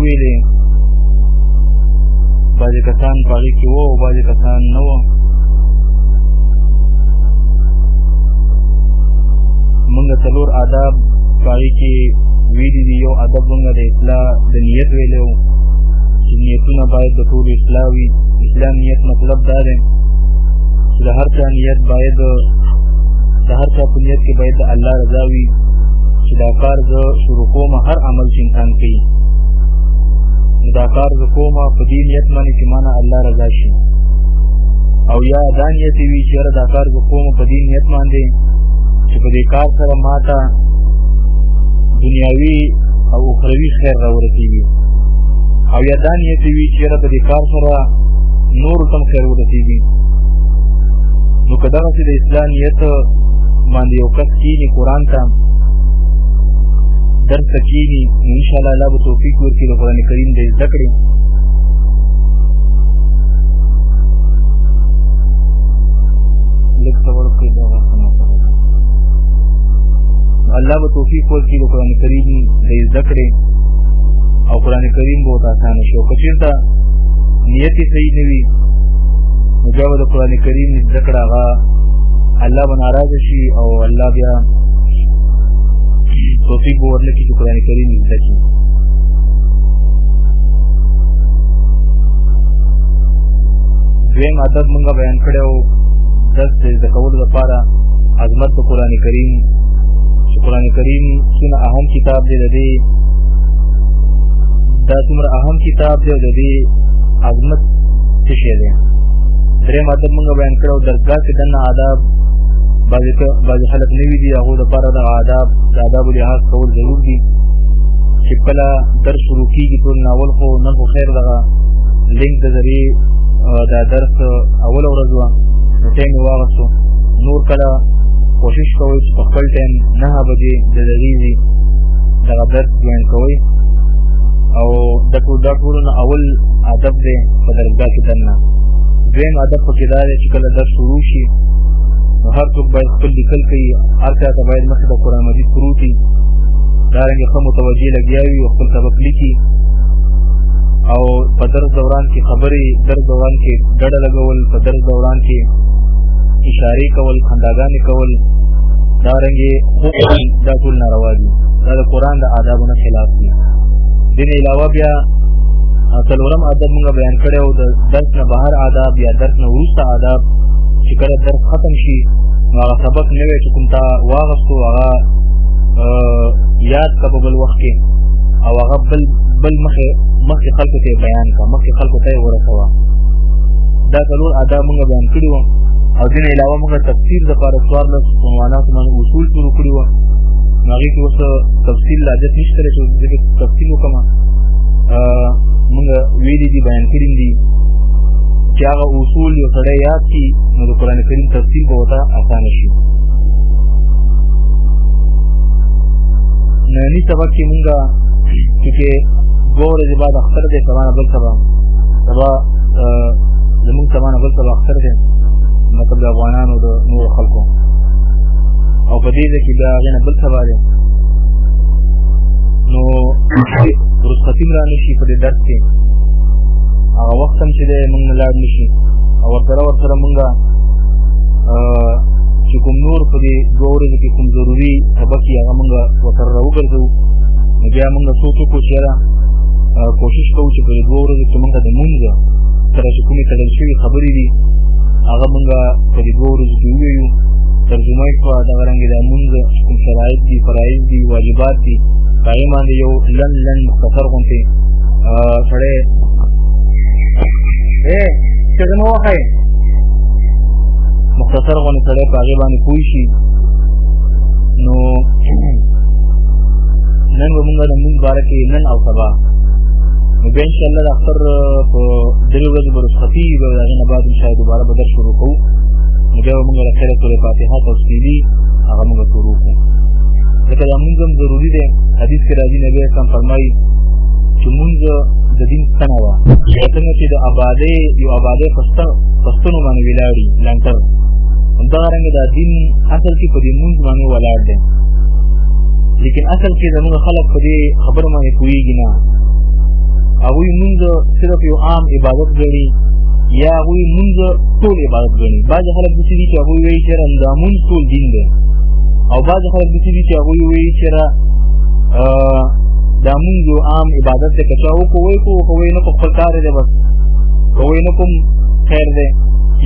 ویلې بعضې کسان په هغې کې وو او بعضې کسان نه وو مونږ څلور آداب په هغې کې ویلي دي یو ادب مونږ د اصلاح د نیت ویلی و چې نیتونه باید د ټولو اصلاح وي اصلاح نیت مطلب دا دی چې د هر چا نیت باید د هر چا په نیت کې باید د الله رضا وي چې دا کار زه شروع کوم هر عمل چې انسان کوي دا کار زه کوم په دې نیت باندې چې مانا الله رضا شي او یا دا نیت وي چې دا کار زه کوم په دې نیت باندې چې په دې کار سره ماته دنیاوي او اخروی خیر راورسیږي او یا دا نیت وي چې په دې کار سره نور تم خیر ورسیږي نو کدا چې د اسلام نیت باندې یو کس کینی قران ته درس ته کینی ان شاء الله الله به توفیق ورکړي د قران کریم د زده کړې لیک څور کې دا الله به توفیق ورکړي د قران کریم د زده کړې او قران کریم به آسان شي او کچیرته نیت صحیح نه وي مجاوب د قران کریم زده کړه هغه الله بناراضه شي او الله بیا توفیق به ورنه کړي چې قرآن کریم زده کړي دویم عدد مونږ بیان کړی او درس د زده کولو لپاره عظمت د قرآن کریم چې قرآن کریم څومره اهم کتاب دی د دې دا څومره اهم کتاب دی د دې عظمت څه شی دی دریم عدد مونږ بیان کړو درس داسې دنه آداب بعضې بعضې خلک نوي دي هغو دپاره دغه آداب د آدابو لحاظ کول ضرور دي چې کله درس شروع کېږي ټول ناول خو نن خو خیر دغه لینک د ذریعې دا درس اوله ورځ وه نو ټایم یې واغستو نور کله کوشش کوئ چې په خپل ټایم نهه بجې د دریځي دغه درس جوین کوئ او د ټول دا ټولو نه اول ادب دی په درجه کې دننه دویم ادب پکې دا دی چې کله درس شروع شي نو هر څوک باید خپل لیکل کوي هر چا ته باید مخې ته قرآن مجید پروت وي دارنګه ښه متوجه لګیا وي او خپل سبق لیکي او په درس دوران کې خبرې درس دوران کې ډډه لګول په درس دوران کې اشارې کول خنداګانې کول دارنګه خوب دا ټول ناروا دي دا د قرآن د آدابو نه خلاف دي دین علاوه بیا څلورم آداب موږ بیان کړی او د درس بهر آداب یا درس نه وروسته آداب چې کله درس ختم شي نو هغه سبق نوی چې کوم تا واغستو هغه یاد کا په بل وخت کې او هغه بل بل مخه مخه خلکو ته بیان کا مخه خلکو ته ورسوا دا څلور آداب موږ بیان کړی وو او دین علاوه موږ تفسیر د پاره سوار له عنوانات باندې اصول شروع کړی وو هغه کې اوس تفصیل لا جت نشته چې تفصیل وکما موږ ویلي دي بیان کړي دي چې هغه اصول یو سره یاد کی نو د قران کریم تفسیر به وتا آسان شي نننی سبق کې مونږه چې ګور دې بعد اختر دې سبا بل سبا سبا زموږ سبا بل سبا اختر دې مطلب د افغانانو د نور خلکو او په دې کې دا غنه بل سبا دې نو رخصتیم را شي په دې درس کې هغه وخت هم چې دی موږ نه لاړ نه شي او ورسره ورسره موږ چې کوم نور په دې دوه ورځو کې کوم ضروري سبق یې هغه موږ ورسره راوګرځوو نو بیا موږ سوچ وکړو چې یاره کوشش کوو چې په دې دوه ورځو کې موږ د مونږ سره چې کومې تړل شوي خبرې دي هغه موږ په دې دوه ورځو کې ووایو ترجمه یې کړه دغه رنګې د مونږ کوم شرایط دي فرایض دي واجبات دي په هغې باندې یو لنډ لن مختصر غونتی سړی اے چې زمو وخی مختصر غونې سړی په هغې باندې پوه شي نو نن به مونږ د مونږ باره کې نن او سبا نو بیا انشاءالله د اختر په درې ورځې به رخصتي وي به د هغې نه بعد انشاءالله دوباره به درس شروع کوو نو بیا به مونږ له خیره سورې فاتحه تفصیلي هغه مونږ شروع کړو ځکه دا مونږ هم ضروري دی حدیث کې راځي نبی اسلام فرمایي چې مونږ د دین ستنه وه څنګه چې د آبادۍ یو آبادۍ په ستنو باندې ولاړي لنټر همدغه رنګ دا دین اصل کې په دې مونږ باندې ولاړ دی لیکن اصل کې زموږ خلک په دې خبرو باندې پوهېږي نه هغوی مونږ صرف یو عام عبادت ګڼي یا هغوی مونږ ټول عبادت ګڼي بعضې خلک داسې دي چې هغوی وایي چې همدا مونږ ټول دین دی او بعضې خلک داسې دي چې هغوی وایي چې دا مونږ یو عام عبادت دی که چا وکړو وایي کوو که وایي نه کوو خپل کار دی بس که وایي نه کوم خیر دی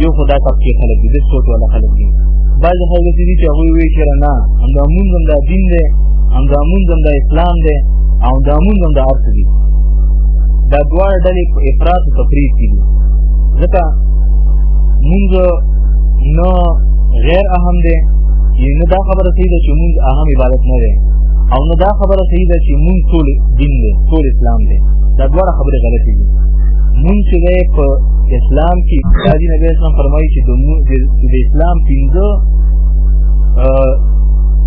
یو خو دا طبقې خلک دي د سوچ والا خلک دي بعضې خلک داسې دي چې هغوی وایي چې نه همدا مونږ همدا دین دی همدا مونږ همدا اسلام دی او همدا مونږ همدا هر څه دي دا دواړه ډلې په افراط او تفریط کې دي ځکه مونږ نو غیر اهم دی یعنی دا خبره صحیح ده چې موږ اهم عبادت نه دی او نو دا خبره صحیح ده چې موږ ټول دین دی ټول اسلام دی دا دواړه خبرې غلطې دي موږ چې دی په اسلام کې قاضي نبی اسلام فرمایي چې د موږ د اسلام پنځه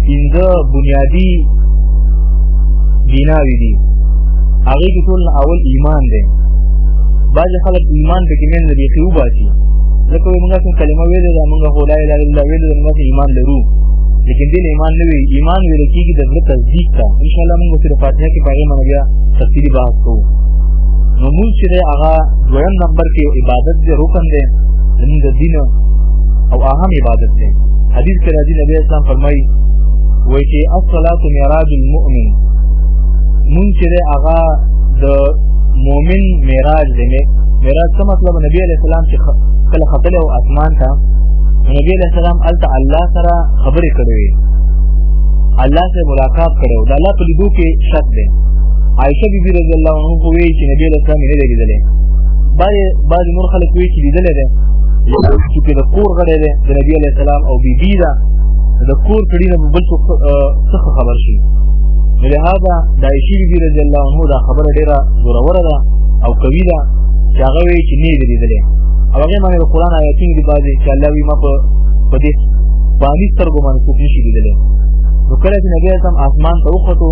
پنځه بنیادی بناوي دي هغه کې ټول اول ایمان دی خلک ایمان پکې مې نه دی خو باسي ځکه موږ کوم کلمه ویلې ده موږ هو لا اله الا الله ویلې ده موږ ایمان لرو لیکن دې ایمان نه وی ایمان ویل کېږي د زړه تصدیق ته ان شاء الله موږ سره فاتحه کې پایې موږ بیا تفصیلی بحث کوو نو موږ چې هغه دویم نمبر کې عبادت دې رکن دی زموږ د دین او اهم عبادت دی حدیث کې راځي نبی اسلام فرمایي وایي چې الصلاه معراج المؤمن مونږ چې هغه د مؤمن معراج دی معراج څه مطلب نبی علی السلام چې کله خپل او اسمان ته نبی علی السلام الته الله سره خبرې کړې الله سره ملاقات کړو دا الله په لیدو کې شک دی عائشه بی بی رضی الله عنها وی چې نبی علی السلام یې لیدلې بعد بعد نور خلک وی چې لیدلې ده چې د کور غړې ده د نبی علی السلام او بی بی ده د کور کړي نه بل څه خبر شي لهدا د عائشه بی بی رضی الله عنه دا خبره ډیره زوروره ده او کوي ده چې هغه وی چې نه لیدلې او هغه باندې قرآن آیاتونه دی باندې چې الله وی ما په په دې باندې سترګو باندې څوک نشي لیدلې نو کله چې نبی اعظم اسمان ته وخته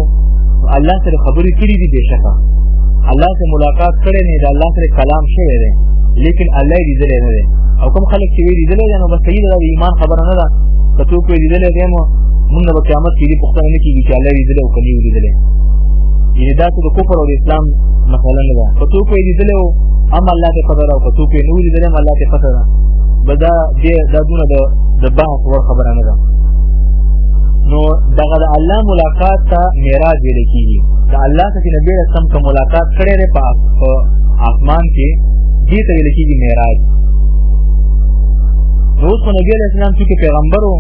الله سره خبرې کړې دي بشکا الله سره ملاقات کړې نه ده الله سره کلام شوی دی لیکن الله دې دلې نه ده او کوم خلک چې ویلي دلې نو بس یې د ایمان خبره نه ده کته کوی دلې ده مو موږ په قیامت کې دې څه نه کېږي چې الله یې لیدلی او که نه یې لیدلی یعنې داسې د کفر او د اسلام مسله نه ده که څوک یې لیدلی و هم الله ته پته ده او که څوک یې نه و لیدلی هم الله ته پته ده به دا دا دونه د بحث وړ خبره نه ده نو دغه د الله ملاقات ته معراج ویل کېږي د الله څخه چې نبی رسم ته ملاقات کړی دی په آسمان کې دې ته ویل کېږي معراج نو اوس نبی علیه السلام چې پیغمبر و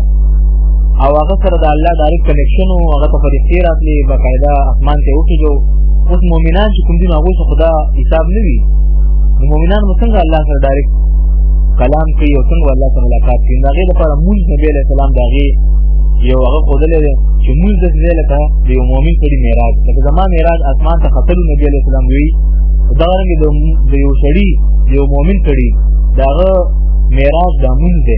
او هغه سره د الله ډایرکټ کنیکشن او هغه ته فرښتې راتلې باقاعده اسمان ته وکړو اوس مؤمنان چې کوم دي هغه څه خدا حساب نه وي نو مؤمنان مو څنګه الله سره ډایرکټ کلام کوي او څنګه الله سره ملاقات کوي دا غي لپاره موږ نبی له سلام دا غي یو هغه خدل دی چې موږ د دې لکه د یو مؤمن سړي معراج لکه زما معراج اسمان ته خطر نبی له سلام وی دا رنګ د یو سړي یو مؤمن سړي داغه معراج دا مونږ دی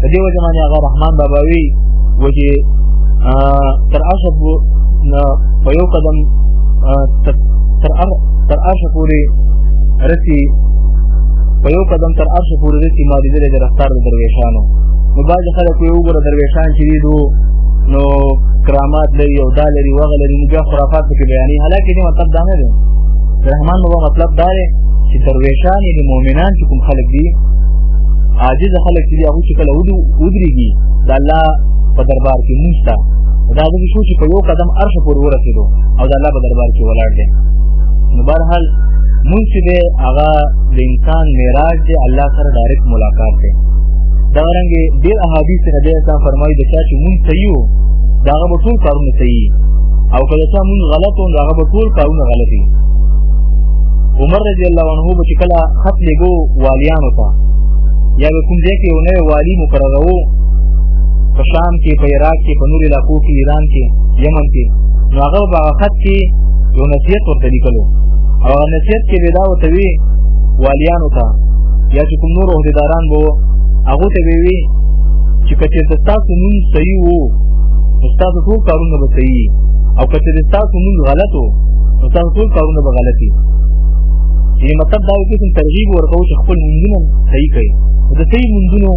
د دې وجه باندې هغه رحمان بابا وی وجه تر عاشق په یو قدم تر تر عرش پورې رسی په یو قدم تر عرش پورې رسی ما دې د رفتار درویشانو نو باز خلک یو ګور درویشان چې دو نو کرامات لري او دا لري وغه لري نو بیا خرافات کې بیانې حالکه دې مطلب دا نه دی رحمان بابا مطلب دا دی چې درویشان یې مؤمنان چې کوم خلک دي عاجز خلک دي هغه چې کله ودو ودرېږي د الله په دربار کې نشته دا د شو چې په یو قدم عرش پورې ورسېدو او د الله په دربار کې ولاړ دي نو بهرحال مونږ چې دی هغه د انسان معراج دی الله سره ډایرکټ ملاقات دی دا رنګ ډېر احادیث نبی اسلام فرمایي د چا چې مونږ صحیح وو دا هغه ټول کارونه صحیح او کله چې مونږ غلط نو هغه ټول کارونه غلط دي عمر رضی الله عنه به کله خط لګو والیانو ته یا به کوم ځای کې ونه والی مقررو په شام کې په عراق کې په نور علاقو کې ایران کې یمن کې نو هغه به خط کې یو نصیحت ورته لیکلو او نصیحت کې به دا ورته وی والیانو ته یا چې کوم نور عہدیداران وو هغه ته وی چې کچې تاسو نوم صحیح وو تاسو ټول کارونه به صحیح او کته د تاسو موږ غلطو نو تاسو ټول کارونه به غلطي یعنی مطلب دا یو قسم ترغیب ورکو چې خپل منځونه صحیح کړي د صحیح منځونو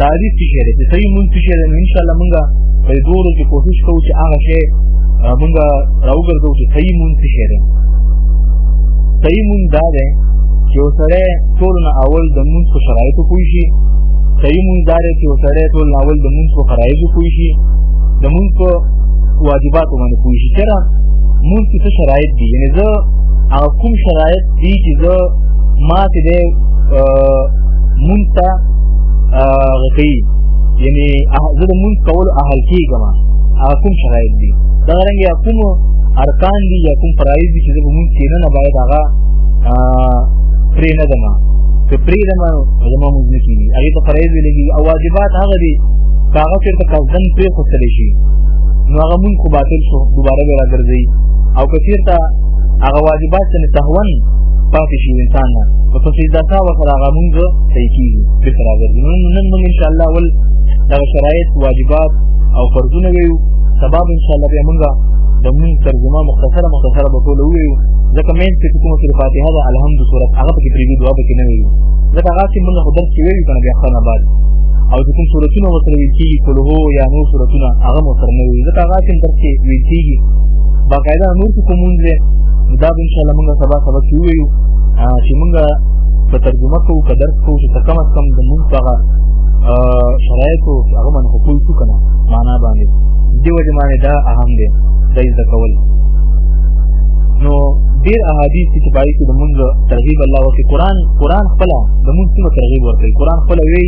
تعریف څه شي د صحیح منځ څه شي ان شاء الله موږ په دوه ورځو کې کوشش کوو چې هغه شی موږ راوګرځو چې صحیح منځ څه شي صحیح منځ دا دی چې وسره ټول نه اول د منځ په شرایطو پوه شي صحیح منځ دا دی چې وسړی ټول ناول د مونږ په فرایضو پوه شي د مونږ په واجباتو باندې پوه شي چېرې مونږ کې څه شرایط دي یعنې زه هغه کوم شرایط دي چې زه ما چې دی مونږ ته هغه کوي یعنې زه د مونږ کولو اهل کېږم هغه کوم شرایط دي دغه رنګ یا کوم ارکان دي یا کوم فرایض دي چې زه به مونږ کې نه باید هغه پرې نه ځم که پرې زما موږ نه کیږي هغه ته فرایض ویل کیږي او واجبات هغه دي هغه چې تاسو دن پرې خوستل شي نو هغه موږ کو باطل شو دوباره به راګرځي او کثیر ته هغه واجبات چې تهون پاتې شي انسان نه په څه دا تا وسره هغه موږ صحیح کیږي به راګرځي نو نن موږ ان شاء الله ول دا شرایط واجبات او فرضونه ویو سبب ان شاء الله به موږ د موږ ترجمه مختصره مختصره به ټول ویو ځکه مین چې کومه سورې فاتحه ده الحمد سورۃ هغه په کې پریږدو کې نه وي ځکه هغه چې موږ خبر کې ویل کنه بیا خانه بعد او د کوم صورتونو وسره ویل کېږي کله یا نور صورتونه هغه مو سره نه وي ځکه هغه چې در کې ویل کېږي باقاعده نور څه کومون دي دا به ان شاء الله موږ سبا سبا کې ویو چې موږ په ترجمه کو قدر کو چې کم از کم د موږ هغه شرایط او هغه باندې خپل څه کنه معنا باندې دیو جمعه دا اهم دی د ذکر کول نو ډیر احادیث چې پای کې د منځ ترغیب الله وکي قران قران خپل د موږ څخه ترغیب ورکړي قران خپل وی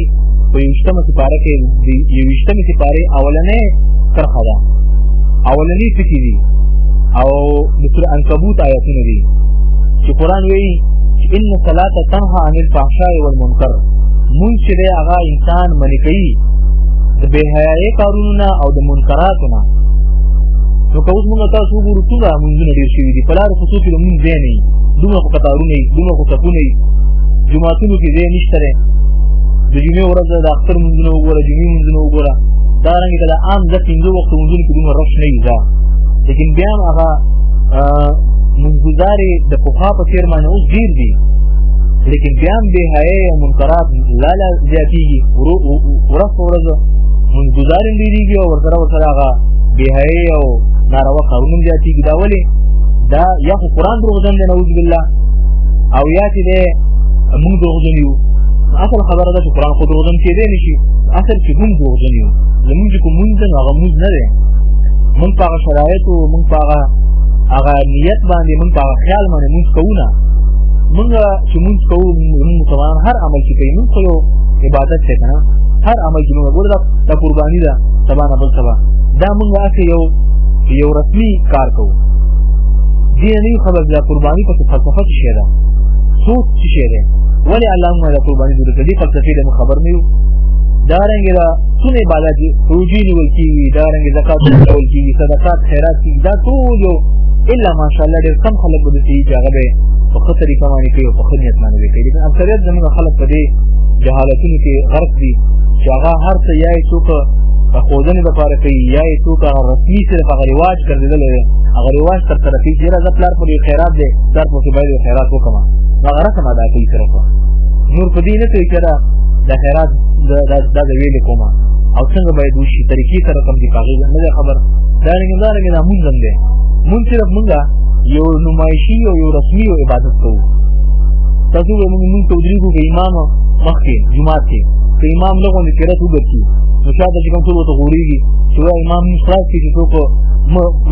په یوشتمه سپاره کې د یوشتمه سپاره اولنې کرخه ده اولنې ټکی دي او د سورې عنکبوت آیاتونه دي چې قران وی ان صلاه تنها عن الفحشاء والمنکر مونږ چې هغه انسان منې کوي د بے حیاي کارونه او د منکراتونه نو کوم موږ تاسو ګورو څنګه موږ نه ډیر شي دي په لار کوڅو کې مونږ ځای نه دومره خو قطارونه دومره خو صفونه جماعتونو کې ځای نشته دی د جمعې ورځ د اختر مونږونه وګوره جمعې مونږونه وګوره دا رنګ د عام د پنځه وخت مونږونه کې دومره رش نه وي دا لیکن بیا هم هغه مونږګزارې د پخوا په څېر باندې اوس ډېر دي لیکن بیا هم بې حیې او منکرات لا لا زیاتېږي ورځ په ورځ مونږګزارې ډېرېږي او ورسره ورسره هغه بې حیې او ناروا کارونه زیاتېږي دا ولې دا یا خو قرآن دروغجن دی نعوذ بالله او یا چې دی موږ دروغجن یو اصل خبره ده چې قرآن خو دروغجن کېدای نه شي اصل کې موږ دروغجن یو زمونږ کوم مونږ نه هغه مونږ نه دی مونږ په هغه شرایطو مونږ په هغه هغه نیت باندې مونږ په هغه خیال باندې مونږ کوو نه مونږ چې مونږ کوو مونږ مسلمان هر عمل چې کوي مونږ کوو عبادت دی که نه هر عمل چې مونږ ګوره دا قرباني ده سبا نه بل سبا دا مونږ هسې یو یو رسمي کار کوو دې نه خبر د قرباني په فلسفه کې شي دا سوچ چې شي دا ولی الله موږ د قرباني جوړ کړی فلسفه له خبر نه یو دا رنګ دا څونه عبادت روزي نیول کیږي دا رنګ زکات نیول کیږي صدقات خیرات کیږي دا ټول یو الا ماشاءالله ډېر کم خلک به دې چې هغه به په خپل طریقه باندې کوي او په خپل نیت باندې کوي لیکن اکثریت زموږ خلک په دې جهالتونو کې غرق دي چې هغه هر څه یې څوک خودنې لپاره کوي یا یې څوک هغه رسمي صرف هغه رواج ګرځېدلی دی هغه رواج تر سره کوي چې یاره زه پلار پورې خیرات دی پلار پورې باید یو خیرات وکړم هغه رسم ادا کوي صرف نور په دې نه کوي چې دا خیرات دا د ویلې کوم او څنګه باید وشي طریقې سره کوم دي پاغې نه ده خبر دا رنګ دا رنګ دا مونږ دی مونږ صرف مونږ یو نمایشي او یو رسمي او عبادت کوو تاسو به مونږ مونږ تدریګو به امام مخکې جمعه کې امام لغونې کړه څه وکړي نو شاید چې کوم څه ته غوړيږي چې وای امام هم خلاص کړي چې څوک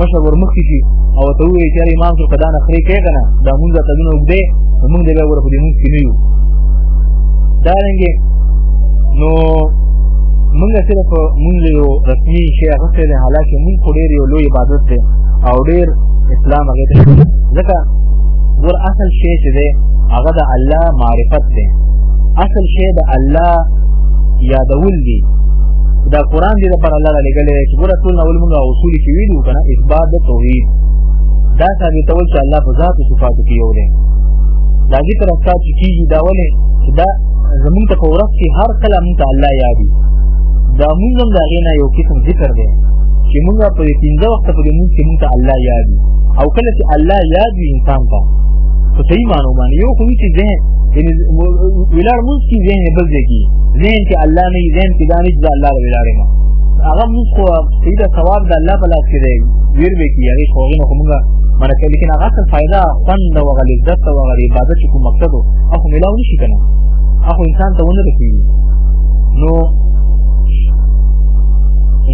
مشر ورمخکې شي او ته وایي چې امام څو قدانه خري کوي کنه دا مونږ ته دونه وګدې مونږ دې ور په دې مونږ کې نه یو دا رنګه نو مونږ صرف مونږ یو رسمي شی هغه څه دی حالکه مونږ خو ډېر یو لوی عبادت دی او ډېر اسلام هغه ته ځکه ور اصل شی چې دی هغه د الله معرفت دی اصل شی د الله یادول دی دا قران دې پر الله لګلې چې ګوره ټول اول موږ اصول کې ویلو کنه اثبات د توحید دا ثابتول چې الله په ذات او صفات کې یو دی دا ذکر استا چې کیږي دا ولې دا زمون ته ورس کې هر کله مونږ ته الله یادي دا مونږ هم دا غینا یو قسم ذکر دی چې مونږ په دې پنځه وخت په دې مونږ کې مونږ ته الله یادي او کله چې الله یادي انسان ته په صحیح معنی باندې یو کوم چې ذهن یعنی ولار مونږ چې ذهن بل ځای کې ذهن کې الله نه ذهن کې دانه چې الله رب العالمین هغه موږ خو سیده ثواب د الله په لاس کې دی ویر به کې هغه خو غنو کومه مرکه لیکن هغه څه فائدہ خوند او غل عزت او غل عبادت چې کوم مقصد او خو ملاو نشي کنه هغه انسان ته ونه رسي نو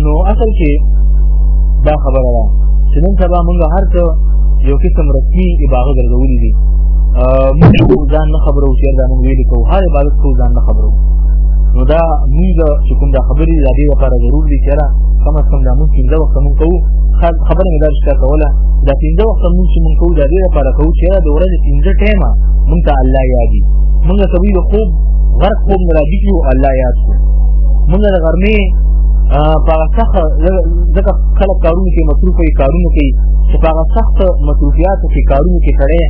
نو اصل کې دا خبره ده چې نن سبا موږ هر څه یو قسم رسمي عبارت درلودي دي موږ نه خبرو چې دا موږ ویل کوو هر عبادت کو ځان نه خبرو نو دا موږ چې کوم دا خبرې د دې لپاره ضرور دي چې را کم از کم دا موږ چې دا وخت موږ کوو خبره مې دا رښتیا کوله دا پنځه وخت موږ چې موږ کوو دا دې لپاره کوو چې دا د ورځې پنځه ټیمه موږ ته الله یادي موږ کوي د خوب غرق خوب نه راځي او الله یاد شو موږ د غرمې په څخه ځکه خلک کارونه کوي مصروف کوي کارونه کوي چې په څخه مصروفیات چې کارونه کې سره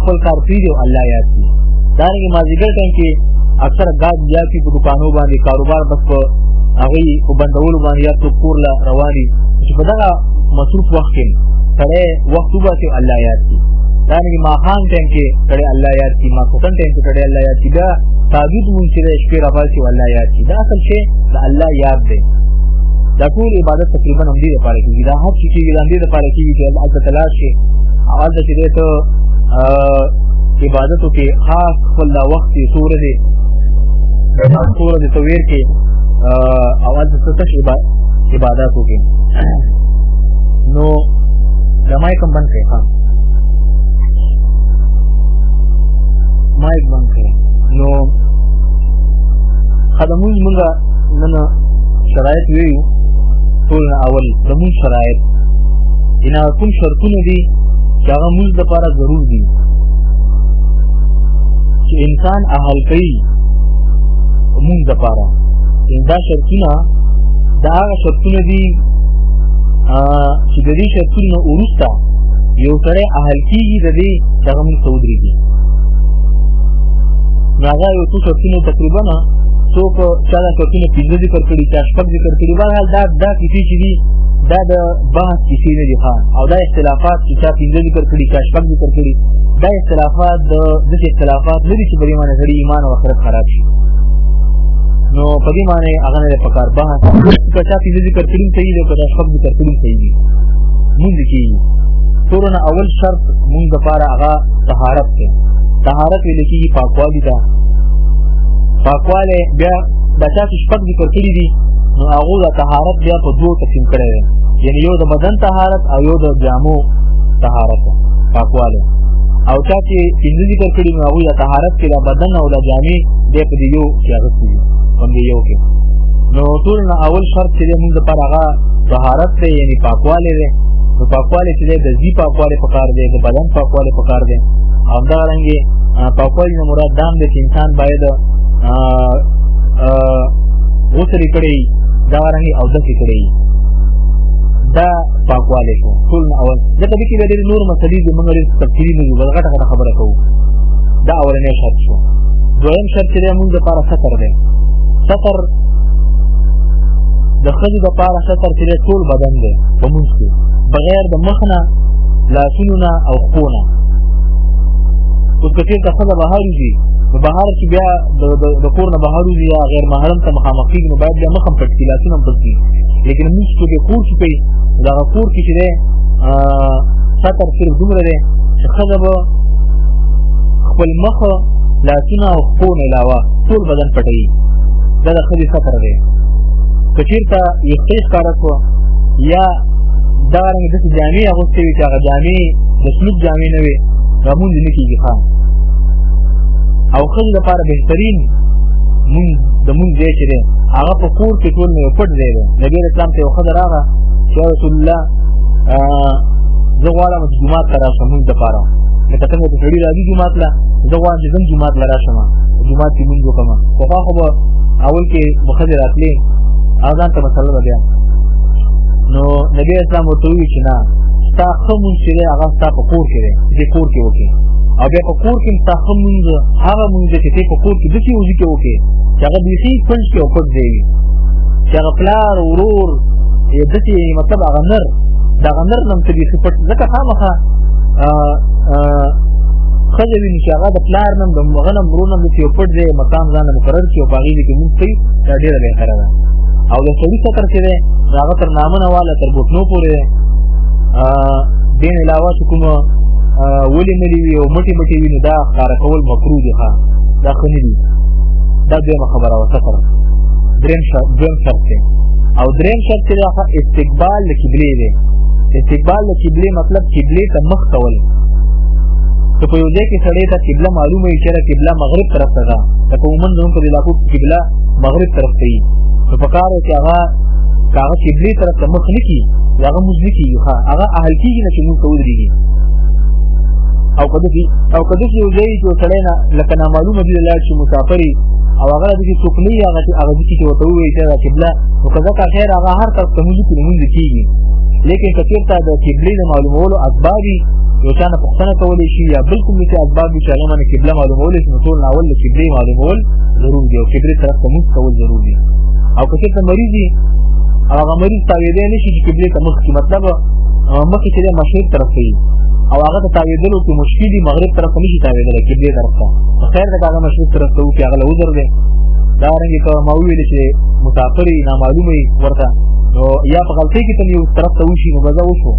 خپل کار پیډو الله یاد کی دا نه مازیګر ټیم کې اکثر غاډ یا کی په دکانو باندې کاروبار بس په هغه په بندولو باندې یا څو کور لا رواني چې په دغه مصروف وخت کې سره وخت وباسي الله یاد کی دا نه ما خان ټیم کې سره الله یاد کی ما کوتن ټیم کې سره الله یاد کی دا تعبیر مونږ چې شپې راځي الله یاد کی دا اصل شی د الله یاد دی دا ټول عبادت تقریبا هم دې لپاره کیږي دا هر څه چې دې لپاره کیږي چې الله تعالی شي هغه د دې ته عبادت کې خاص خپل وخت یې سور دي دا سور دي ته ویر کې او د ستش عبادت وکړي نو دمای کوم بند کې خان مایک بند کې نو خدموز مونږه نن شرایط ویو ټول اول زمون شرایط ان کوم شرطونه دي چې هغه موږ لپاره ضرور دي چې انسان اهل کوي موږ لپاره دا شرطونه دا هغه شرطونه دي چې د دې شرطونو وروسته یو سره اهل کیږي د دې دغه موږ تودري دي هغه یو څه شرطونه تقریبا څوک چا دا شرطونه پنځه ذکر کړي چا شپږ ذکر کړي بهرحال دا دا کیسې چې دي دا د بحث کیسې نه دي او دا اختلافات چې چا پنځه ذکر کړي چا شپږ ذکر کړي دا اختلافات د داسې اختلافات نه دي چې په دې معنی سړي ایمان او آخرت خراب شي نو په دې معنی هغه نه په کار بحث که چا پنځه ذکر کړي صحیح دی که دا شپږ ذکر کړي صحیح دي مونږ کې تورنه اول شرط مونږ لپاره هغه طهارت دی طهارت ویل کېږي پاکوالي ده پاکواله بیا بچا چې شپږ ذکر کړي دي نو هغه د طهارت بیا په دوه تقسیم کړي دي یعنی یو د بدن طهارت او یو د جامو طهارت پاکواله او چا چې پنځه ذکر کړي نو هغه د طهارت کې د بدن او د جامې د په دې یو کې هغه څه دي په دې یو کې نو ټول نه اول شرط چې موږ د پر هغه طهارت دی یعنی پاکواله دی نو پاکواله چې د ذی پاکواله پکار دی د بدن پاکواله پکار دی او دا رنګي پاکواله نه مراد دام دی چې انسان باید غسل کړي دا رنګي او دسی کړي دا پاکواله شو ټول اول دا په کې ډېر نور مسلې د موږ لري تفصیلی نه بل غټه غټه خبره کوو دا اولنې شرط شو دویم شرط چې موږ لپاره ستر دی ستر د خځې لپاره ستر چې ټول بدن دی په موږ کې بغیر د مخ نه لاسونو نه او خو ته اوس که چېرته ښځه بهر وځي نو بهر چې بیا د کور نه بهر وځي یا غیر محرم ته مخامخ کېږي نو باید بیا مخ هم پټ کړي لاسونه هم پټ کړي لیکن لمونځ چې په کور کې کوي دغه کور کې چې دی ستر صرف دومره دی چې ښځه به خپل مخ لاسونه او پښو نه علاوه ټول بدن پټوي دا د ښځې ستر دی که چېرته ویښتې ښکاره شوه یا دا رنګ د جامې اغوستې وي چې هغه جامې د سلوک جامې نه وي دا مونږ نه کېږي خان او ښځې لپاره بهترین مونږ د مونږ ځای چې دی هغه په کور کې ټول نه پټ ځای دی نبي اسلام ته یو ښځه راغله چې رسول الله زه غواړم چې جومات ته راشم مونږ لپاره لکه څنګه چې سړي راځي جومات له زه غواړم چې زم جمعات لرا شما جمعات کې مونږ وکم خو هغه خو اول کې مخدر راتلې اذان ته مسله بیا نو نبی اسلام ورته وی چې نه تا خمون چې هغه تا په کور کې دی دې کور کې وکي او بیا په کور کې تا خمون هغه مونږ چې ته په کور کې د څه وځي کې وکي چې هغه بيخي پنځ کې او پد دی چې هغه پلار ورور یې د څه مطلب هغه نر دا غنر نم ته بيخي پټ ځکه خامخه ا ا خځه چې هغه د پلار نن د مغنم برونه د یو پټ دی مقام ځان مقرر کیو باغی دي موږ کوي دا ډیره به خره ده او د سړي سفر کې ده هغه تر نامه نه والا تر بوتنو پورې ا دین علاوه کوم ولې ملي وي او مټي مټي وي دا کار کول مکروه دي ها دا خني دي دا دغه خبره و سفر دریم شرط دریم شرط او دریم شرط دا استقبال لکبلی دی استقبال قبله مطلب قبله ته مخ کول ته په یو ځای کې سړی ته قبله معلومه وي چې قبله مغرب طرف ته ده ته په عموما زموږ په علاقو کې قبله مغرب طرف ته وي نو په کار چې هغه هغه قبله طرف ته مخ نه کیږي هغه موږ نه کیږي هغه اهل کیږي چې موږ ته ودرېږي او کده کی او کده کی یو ځای چې سړی نه لکه نامعلومه دی لاړ شي مسافري او هغه د دې څوک نه هغه چې هغه دې چې وته وي چې قبله او که ځکه خیر هغه هر کس په موږ کې موږ کېږي لیکن که چېرته د قبلې د معلومولو اسبابي یو چا نه پوښتنه کولی شي یا بل کوم چې اسباب وي چې هغه باندې قبله معلومولی شي نو ټول نه اول د قبلې معلومول ضرور دي او قبلې طرف ته موږ کول ضرور دي او که چېرته مریض وي او هغه مریض تاوېدی نه شي چې قبلې ته مخ کړي مطلب مخکې چې دی مشرق طرف ته وي او هغه ته تاوېدلو کې مشکل دي مغرب طرف ته نه شي تاوېدلی قبلې طرف ته خیر ده که هغه مشرق طرف ته وکړي هغه له عذر دی دا رنګ که ما ویل چې مسافر یې نامعلومه یې ورته نو یا په غلطۍ کې ته یو طرف ته وشي نو بزا وشو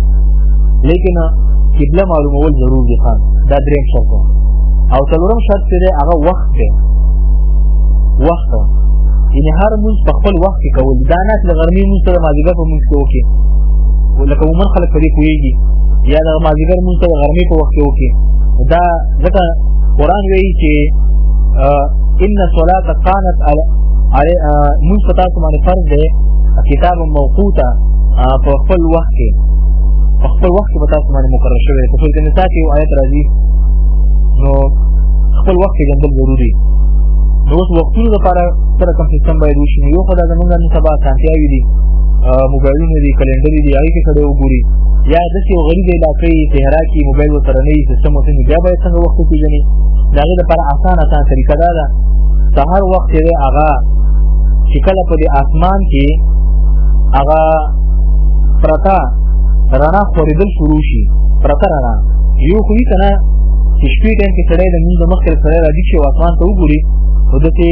لیکن قبله معلومول ضرور دي خان دا دریم شرط او څلورم شرط چې هغه وخت دی وخت یعنی هر موږ په خپل وخت کې کول دا نه چې غرمې موږ سره مازیګر په موږ کې وکړي ولکه عموما خلک پرې کویږي یا د مازیګر موږ سره غرمې په وخت کې وکړي دا ځکه قران وایي چې ان صلات قانت علی موږ په تاسو باندې فرض دی کتاب موقوتا په خپل وخت کې په خپل وخت کې په تاسو باندې مقرر شوی دی په سورۃ النساء کې آیت راځي نو خپل وخت کې ګندل ضروری نو اوس وختونو لپاره سره کوم سیستم باید وشي یو خدای زمونږ نن سبا سانتیاوي دي موبایلونه دي کلندر دي هغه کې سره وګوري یا د چې غریب علاقې صحرا کې موبایل وسره نه وي سیستم وسه نه بیا به څنګه وخت پیژني دا غي لپاره اسانه اسانه طریقه دا ده ته هر وخت یې هغه چې کله په اسمان کې هغه پرتا رڼا خوریدل شروع شي پرتا رڼا یو خو یې کنه چې شپې ټیم کې سړی د موږ مخکې سره راځي چې اسمان ته وګوري او دته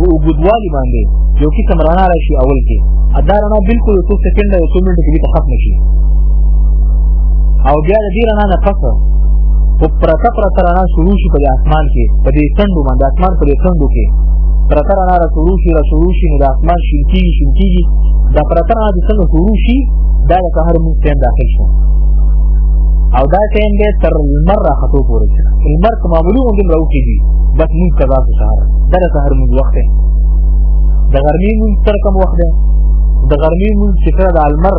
وګدوالي باندې یو قسم رڼا راشي اول کې ادا رڼا بالکل یو څو سکند یو څو منټه کې ختم شي او بیا د دې رڼا نه پس په پرته پرته رڼا شروع شي په اسمان کې په دې څنډو باندې اسمان په دې څنډو کې پرته رڼا را شروع شي را شروع شي نو د اسمان شین کېږي شین کېږي دا پرته رڼا چې څنګه شروع شي دا د سهار موږ ټیم داخل شو او دا ټیم به تر لمر راختو پورې لمر څه معمولي غوندې مړه وکېږي بس مونږ قضا څه سهار دا د سهار مونږ وخت دی د غرمې مونږ تر کوم وخت دی د غرمې مونږ چې کله د المر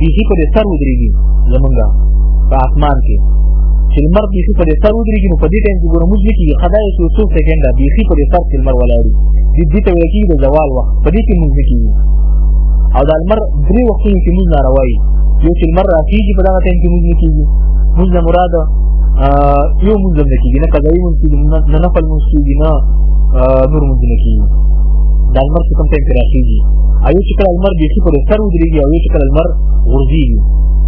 بیخي په دې سر ودرېږي زمونږ په آسمان کې چې لمر بیخي په دې سر ودرېږي نو په دې ټایم کې ګوره مونږ کې خدای یو څو سیکنډه بیخي په دې سر کې لمر ولاړي دې دې ته ویل کېږي د زوال وخت په دې کې مونږ کېږي او د المر درې وختونو کې مونږ ناروایي یو چې لمر راخېږي په دغه ټایم کې مونږ کېږي مونږ نه مراد یو مونږ نه کیږي نه قضایي مونږ کیږي نه نفل مونږ کیږي نه نور مونږ نه کیږي د المر څخه ټیم کې راخیږي ایو چې کله المر به څه پر سر ودرېږي او چې کله المر غورځيږي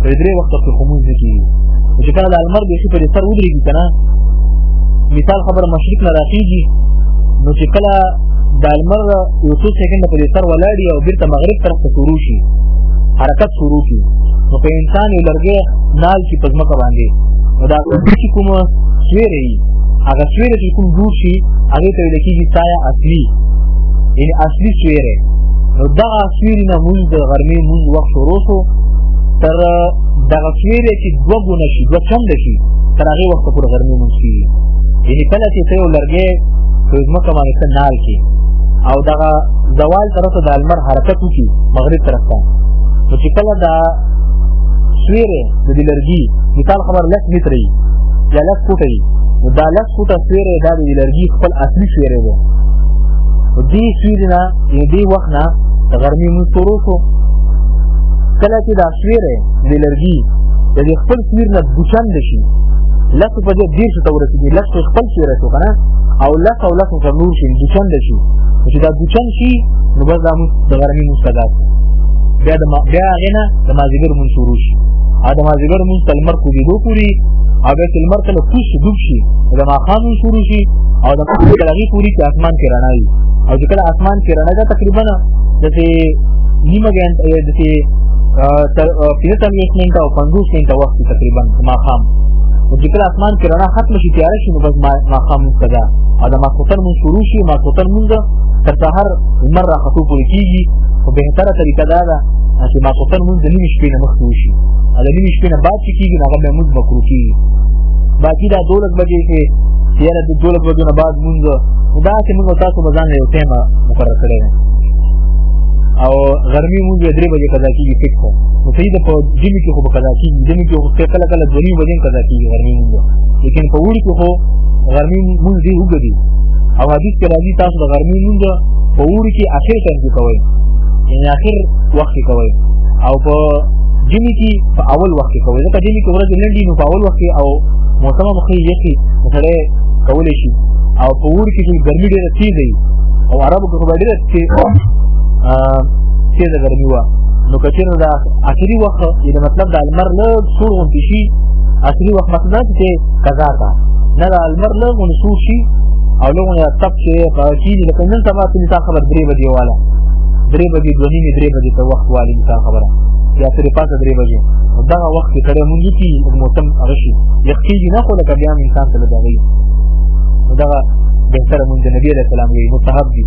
په درې وخت کې خموز نه کیږي چې کله المر به څه پر سر ودرېږي کنه مثال خبر مشرق نه راخیږي نو چې کله د المر یو څو سکند پر سر ولاړی او بیرته مغرب طرف ته شروع شي حرکت شروع شي نو په انسان لرګي نال شي په ځمکه باندې نو دا چې کوم سویره وي هغه سویره چې کوم جوړ شي هغه ته ویل کېږي سایه اصلي یعنی اصلي سویره نو دا سویره نه مونږ د غرمې مونږ وخت شروع شو تر دغه سویره چې دوه ګونه شي دوه چند شي تر هغه وخت پورې غرمې مونږ شي یعنی کله چې ته لرګې په ځمکه باندې څه نال کې او دغه زوال طرف د المر حرکت وکي مغرب طرف ته نو چې کله دا سویره د دې لرګي مثال خبر لس متر وي یا لس فوټه وي نو دا لس فوټه سیوری دا د لرګي خپل اصلي سیوری دی نو دې سیوري نه یعنې دې وخت نه د غرمې مونځ شروع شو کله چې دا سیوری د لرګي د دې خپل سیور نه دوچند شي لس په دې دېرشو ته ورسېږي لس خپل سیوری شو که نه او لس او لس ورته نور شي دوچند شي چې دا دوچند شي نو بس دا موږ د غرمې موږ ادا بیا د بیا غنه د مازیګر موږ شروع شي ا د مازیګر موږ تل مر کو دي دوه پوری او بیا تل مر تل کوش دوب شي د ماخام موږ شروع شي او د مخ کې لغي پوری چې اسمان کې رڼا وي او چې کله اسمان کې رڼا ده تقریبا د دې نیمه ګنټه د دې تر 15 منټه او 50 منټه وخت تقریبا ماخام او چې کله اسمان کې رڼا ختم شي تیار شي نو بس ماخام مستدا او د ماخوتن مون شروع شي ماخوتن مونږ تر سهار لمر را خطو پورې کېږي خو بهتره طریقه دا ده چې ماسوتن مونږ د نیمې شپې نه مخکې وشي او د نیمې شپې نه بعد چې کېږي نو هغه بیا مونږ مکرو کېږي باقي دا دولس بجې چې یاره د دولس بجو نه بعد مونږ دا چې مونږ تاسو به ځان له یو ټایمه مقرر کړی دی او غرمې مونږ درې بجې قضا کېږي فکر کوم نو صحیح ده په ژمي کې خو به قضا کېږي ژمي کې خو کله کله دوه نیمې بجې قضا کېږي غرمې مونږ لیکن په اوړي کې خو غرمې مونځ ډېر اوږده دي او حدیث کې راځي تاسو د غرمې مونږ په وړي کې اخر ټایم کې کوي یعنی اخر وخت کې کوي او په جمی کې په اول وخت کې کوي ځکه جمی کې ورځ لنډي نو په اول وخت کې او موسم مخې یخي سره کولې شي او په وړي کې چې ګرمي ډېره تیزه او عربو کې په ډېره تیزه تیزه ګرمي وه نو کچیر دا اخري وخت یعنی مطلب د المر له څو غونډې شي اخري وخت مطلب چې قضا ده نه نر له غونې سور شي او له غونې تپ کې هغه کېږي لکه نن سبا چې مثال خبر درې بجې واله درې بجې دوه نیمې درې بجې ته وخت والي مثال خبره یا ترې پاسه درې بجې دغه وخت کې کړی مونږ چې موسم هغه شي یخ کېږي نه خو لکه بیا هم انسان ته له دغه دغه بهتره مونږ د نبي علیه السلام وایي مستحب دي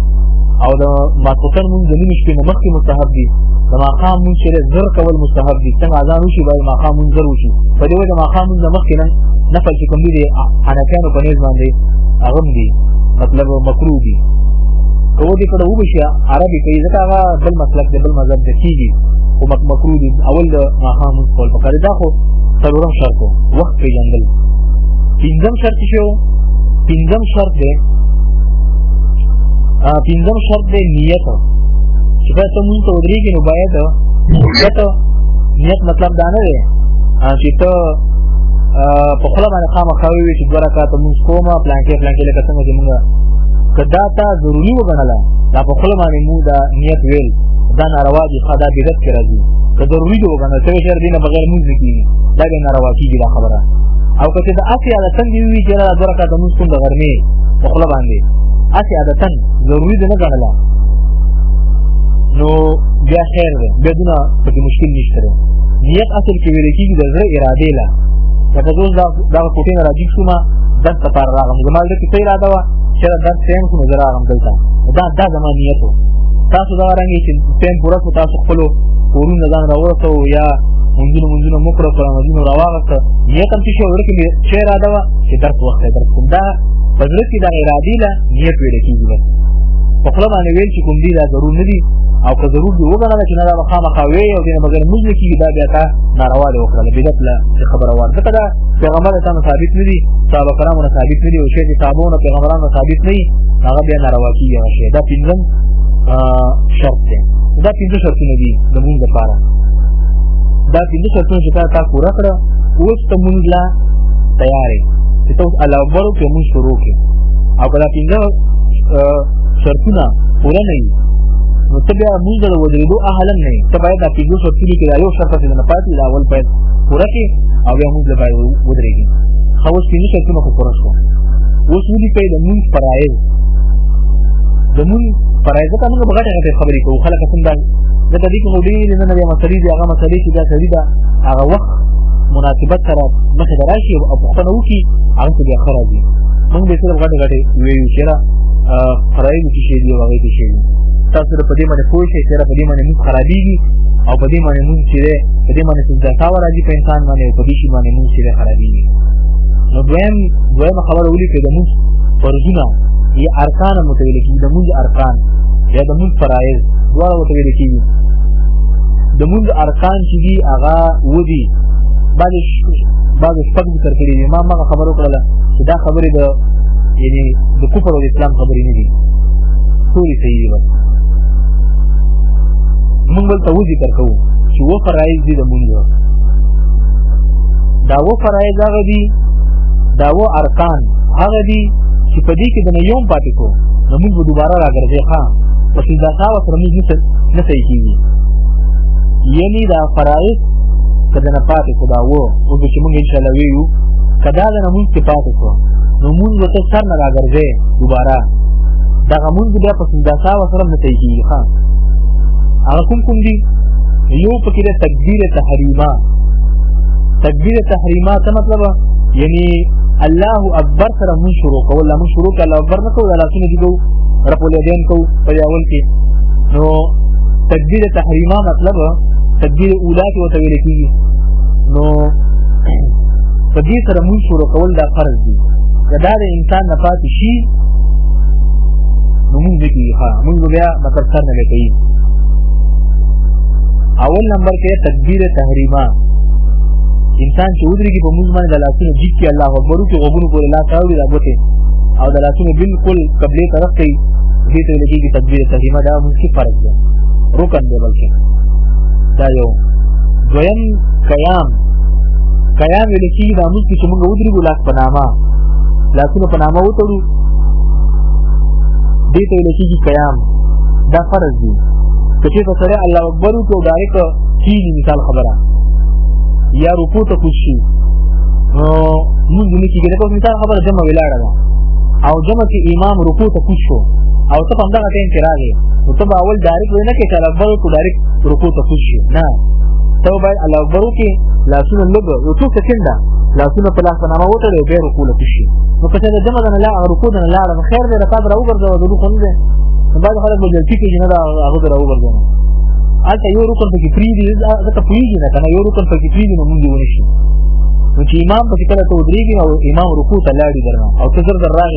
او د ماسوتن مونږ د نیمې شپې نه مخکې مستحب دي د ماښام مونږ چې زر کول مستحب دي څنګه اذان وشي باید ماښام مونږ زر وشي په دې وجه ماښام مونږ نه مخکې نه نفل چې کوم دي حنفیانو په نيز باندې هغه دي مطلب مکروه دي کو دې کړه و بشیا عربي کوي ځکه هغه بل مسلک دی بل مذهب دی کیږي او مک مکروه دي اول د ماقام خپل په کار دا خو ضرورم شرط وخت کې جنګل پنځم شرط شو پنځم شرط دی پنځم شرط دی نیت چې په تمون ته ودرېږي نو باید نیت نیت مطلب دا نه دی چې ته په خپل باندې قام خاوي وي چې ګوره کا ته موږ کومه پلان کې پلان کې لکه څنګه چې موږ کدا تا ضروري وګڼل دا په خپل باندې موږ دا نیت ویل دا ناروا دي خدا بدعت کې راځي که ضروري دی وګڼل چې شر دینه بغیر موږ کې دا به ناروا کیږي دا خبره او که دا اسی عادت څنګه وی چې دا ګوره کا ته موږ کوم د غرمه په خپل باندې اسی عادت ضروري دی نه ګڼل نو بیا خیر دی بدون پکې مشکل کړو نیت اصل کې ویل کېږي د زړه اراده لا لکه زه دا دا کوټې نه راځي کومه درس لپاره راغلم زما د کې پیل ادا و چې دا درس ټیم کوم زه راغلم دلته دا دا زما نیت و تاسو دا رنګ چې ټیم پوره کو تاسو خپل کورونه ځان راوړته یا منځونه منځونه مکړه پر منځونه راوغسته نیت هم چې ورکه چې را دا چې درس وخت درس کوم دا په ځل کې دا ارادي لا نیت ویل کیږي په خپل باندې ویل چې کوم دی دا ضرور نه دی او که ضرور دی وګڼل چې نه دا خامخا وی او دینه بغیر موږ نه کیږي دا بیا تا ناروا دی وکړه بدعت لا خبره وار ځکه دا پیغمبر ته ثابت نه دي صاحب کرامو نه ثابت نه دي او شیخ صاحبو نه پیغمبرانو ثابت نه هغه بیا ناروا کیږي هغه شی دا پنځم شرط دی دا پنځه شرطونه دي د موږ لپاره دا پنځه شرطونه چې تا پوره کړ اوس ته موږ لا تیارې چې تاسو علاوه ورو کې موږ شروع کې او کله پنځه شرطونه پوره نه نو ته بیا موږ د ودرېدو اهل نه ته باید د پیګو شو کلی کې یو شرط چې نه پاتې دا اول پېد پوره کې او بیا موږ باید ودرېږي خو اوس یې نشه کومه پوره شو اوس ودی په د موږ پرایز د موږ پرایز ته موږ بغټه غټه خبرې کوو خلک څنګه دا د دې کوم ډیر نه نه مسلې دي هغه مسلې چې دا سړي دا هغه وخت مناسبت سره مخه دراشي او پښتنه وکي هغه ته بیا خرابي موږ به سره غټه غټه ویو چې را پرایز کې شي دی هغه کې شي تاسو په دې باندې پوه شئ چې په دې باندې موږ خرابېږي او په دې باندې موږ چې په دې باندې چې ځکا راځي په انسان باندې او په دې شي باندې موږ چې خرابېږي نو دویم دویم خبره ولي کې د موږ فرضونه یا ارکان متویل کېږي د موږ ارکان یا د موږ فرایض دواړه متویل کېږي د موږ ارکان چې دي هغه ودی بعد بعد شپږ ذکر کړی ما ما خبرو کړل چې دا خبرې د یعنی د کفر او اسلام خبرې نه دي ټول صحیح دي بس موږ ته و ذکر کوو چې و فرایض دي د موږ دا و فرایض هغه دي دا و ارکان هغه دي چې په دې کې د یوم پاتې کو نو موږ دوباره راګرځي ښا په دې دا تاسو سره موږ نه صحیح کیږي یعنی دا فرایض کدن پاتې خدا وو او چې موږ ان شاء الله ویو کدا د موږ کې پاتې شو نو موږ ته سر نه راګرځي دوباره دا موږ بیا په سندا سا وسره نه تېږي ها هغه کوم کوم دي یو پکې د تکبیر تحریما تکبیر تحریما څه مطلب یعنی الله اکبر سره موږ شروع کوو الله موږ شروع کړو الله اکبر نه کوو الله سونه دي کوو رپولې دین کوو په یاول کې نو تکبیر تحریما مطلب تکبیر اولا کې وته ویل کیږي نو په دې سره موږ شروع کول دا فرض دي دا د انسان نه پاتې شي نو موږ دې ها موږ بیا مطلب سره نه کوي اول نمبر کې تکبیر تحریمه انسان چې ودرېږي په موږ باندې د لاسونو جیت کې الله اکبر کې غوګونو پورې لاس راوړي دا بوته او د لاسونو بالکل قبله طرف ته دې ته لګي تکبیر تحریمه دا موږ کې فرض ده رکن دی بلکې دا یو دویم قیام قیام ویل کېږي دا موږ چې موږ ودرېږو لاس په نامه لاسونه په نامه وتړو دې ته ویل کېږي قیام دا فرض دی که چېرته سړی الله اکبر وکړي او ډایرک کېږي مثال خبره یا رکو ته کوز شي نو موږ نه کېږي لکه مثال خبره جمع ولاړه ده او جمع کې امام رکو ته کوز شو او ته په همدغه ټایم کې راغی کې نو ته به اول ډایرکټ وینه کې چې الله اکبر کو ډایرکټ رکوع ته کوشش نه ته باید الله اکبر کې لاسونه لګ او څو سکنده لاسونه په لاس باندې وټړې به رکوع له کوشش نو په دې دمه نه لا رکوع نه لا خیر دې رکعت راو ګرځو د رکوع نه بعد خلک به جلتی کې نه دا هغه راو ګرځو البته یو رکن پکې پری دی ځکه پویږي نه کنه یو رکن پکې پری دی نو موږ ونشي نو چې امام پکې کله ته ودرېږي او امام رکوع ته لاړی درنه او ته زر در راغی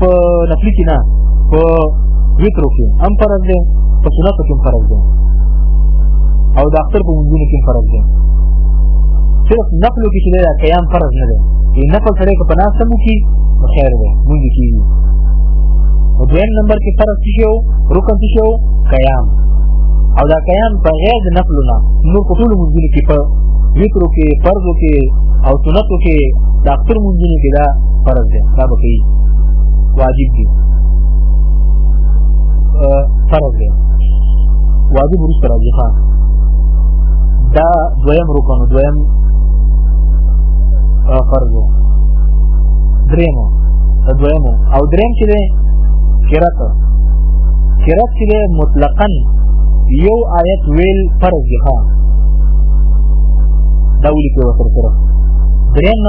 په نفلی کې نه په ویترو کې هم فرض دی په سنتو کې هم فرض دی او د اختر په منځونو کې هم فرض دی صرف نفلو کې چې دا قیام فرض نه دی چې نفل سره په پناه سمو کې خیر دی مونږ کې او دویم نمبر کې فرض څه شو رکن څه شو قیام او دا قیام په غیر د نفلو نه نور په ټولو منځونو کې په ویترو کې فرضو کې او سنتو کې د اختر مونږونو کې دا فرض دی دا به کوي واجب دی فرض دی واجب ورسره راځي ښا دا دویم رکن دویم فرض دی دریم دویم او دریم چې دی قرات قرات چې دی مطلقاً یو آیت ویل فرض دی ښا دا ولي کې وسره سره دریم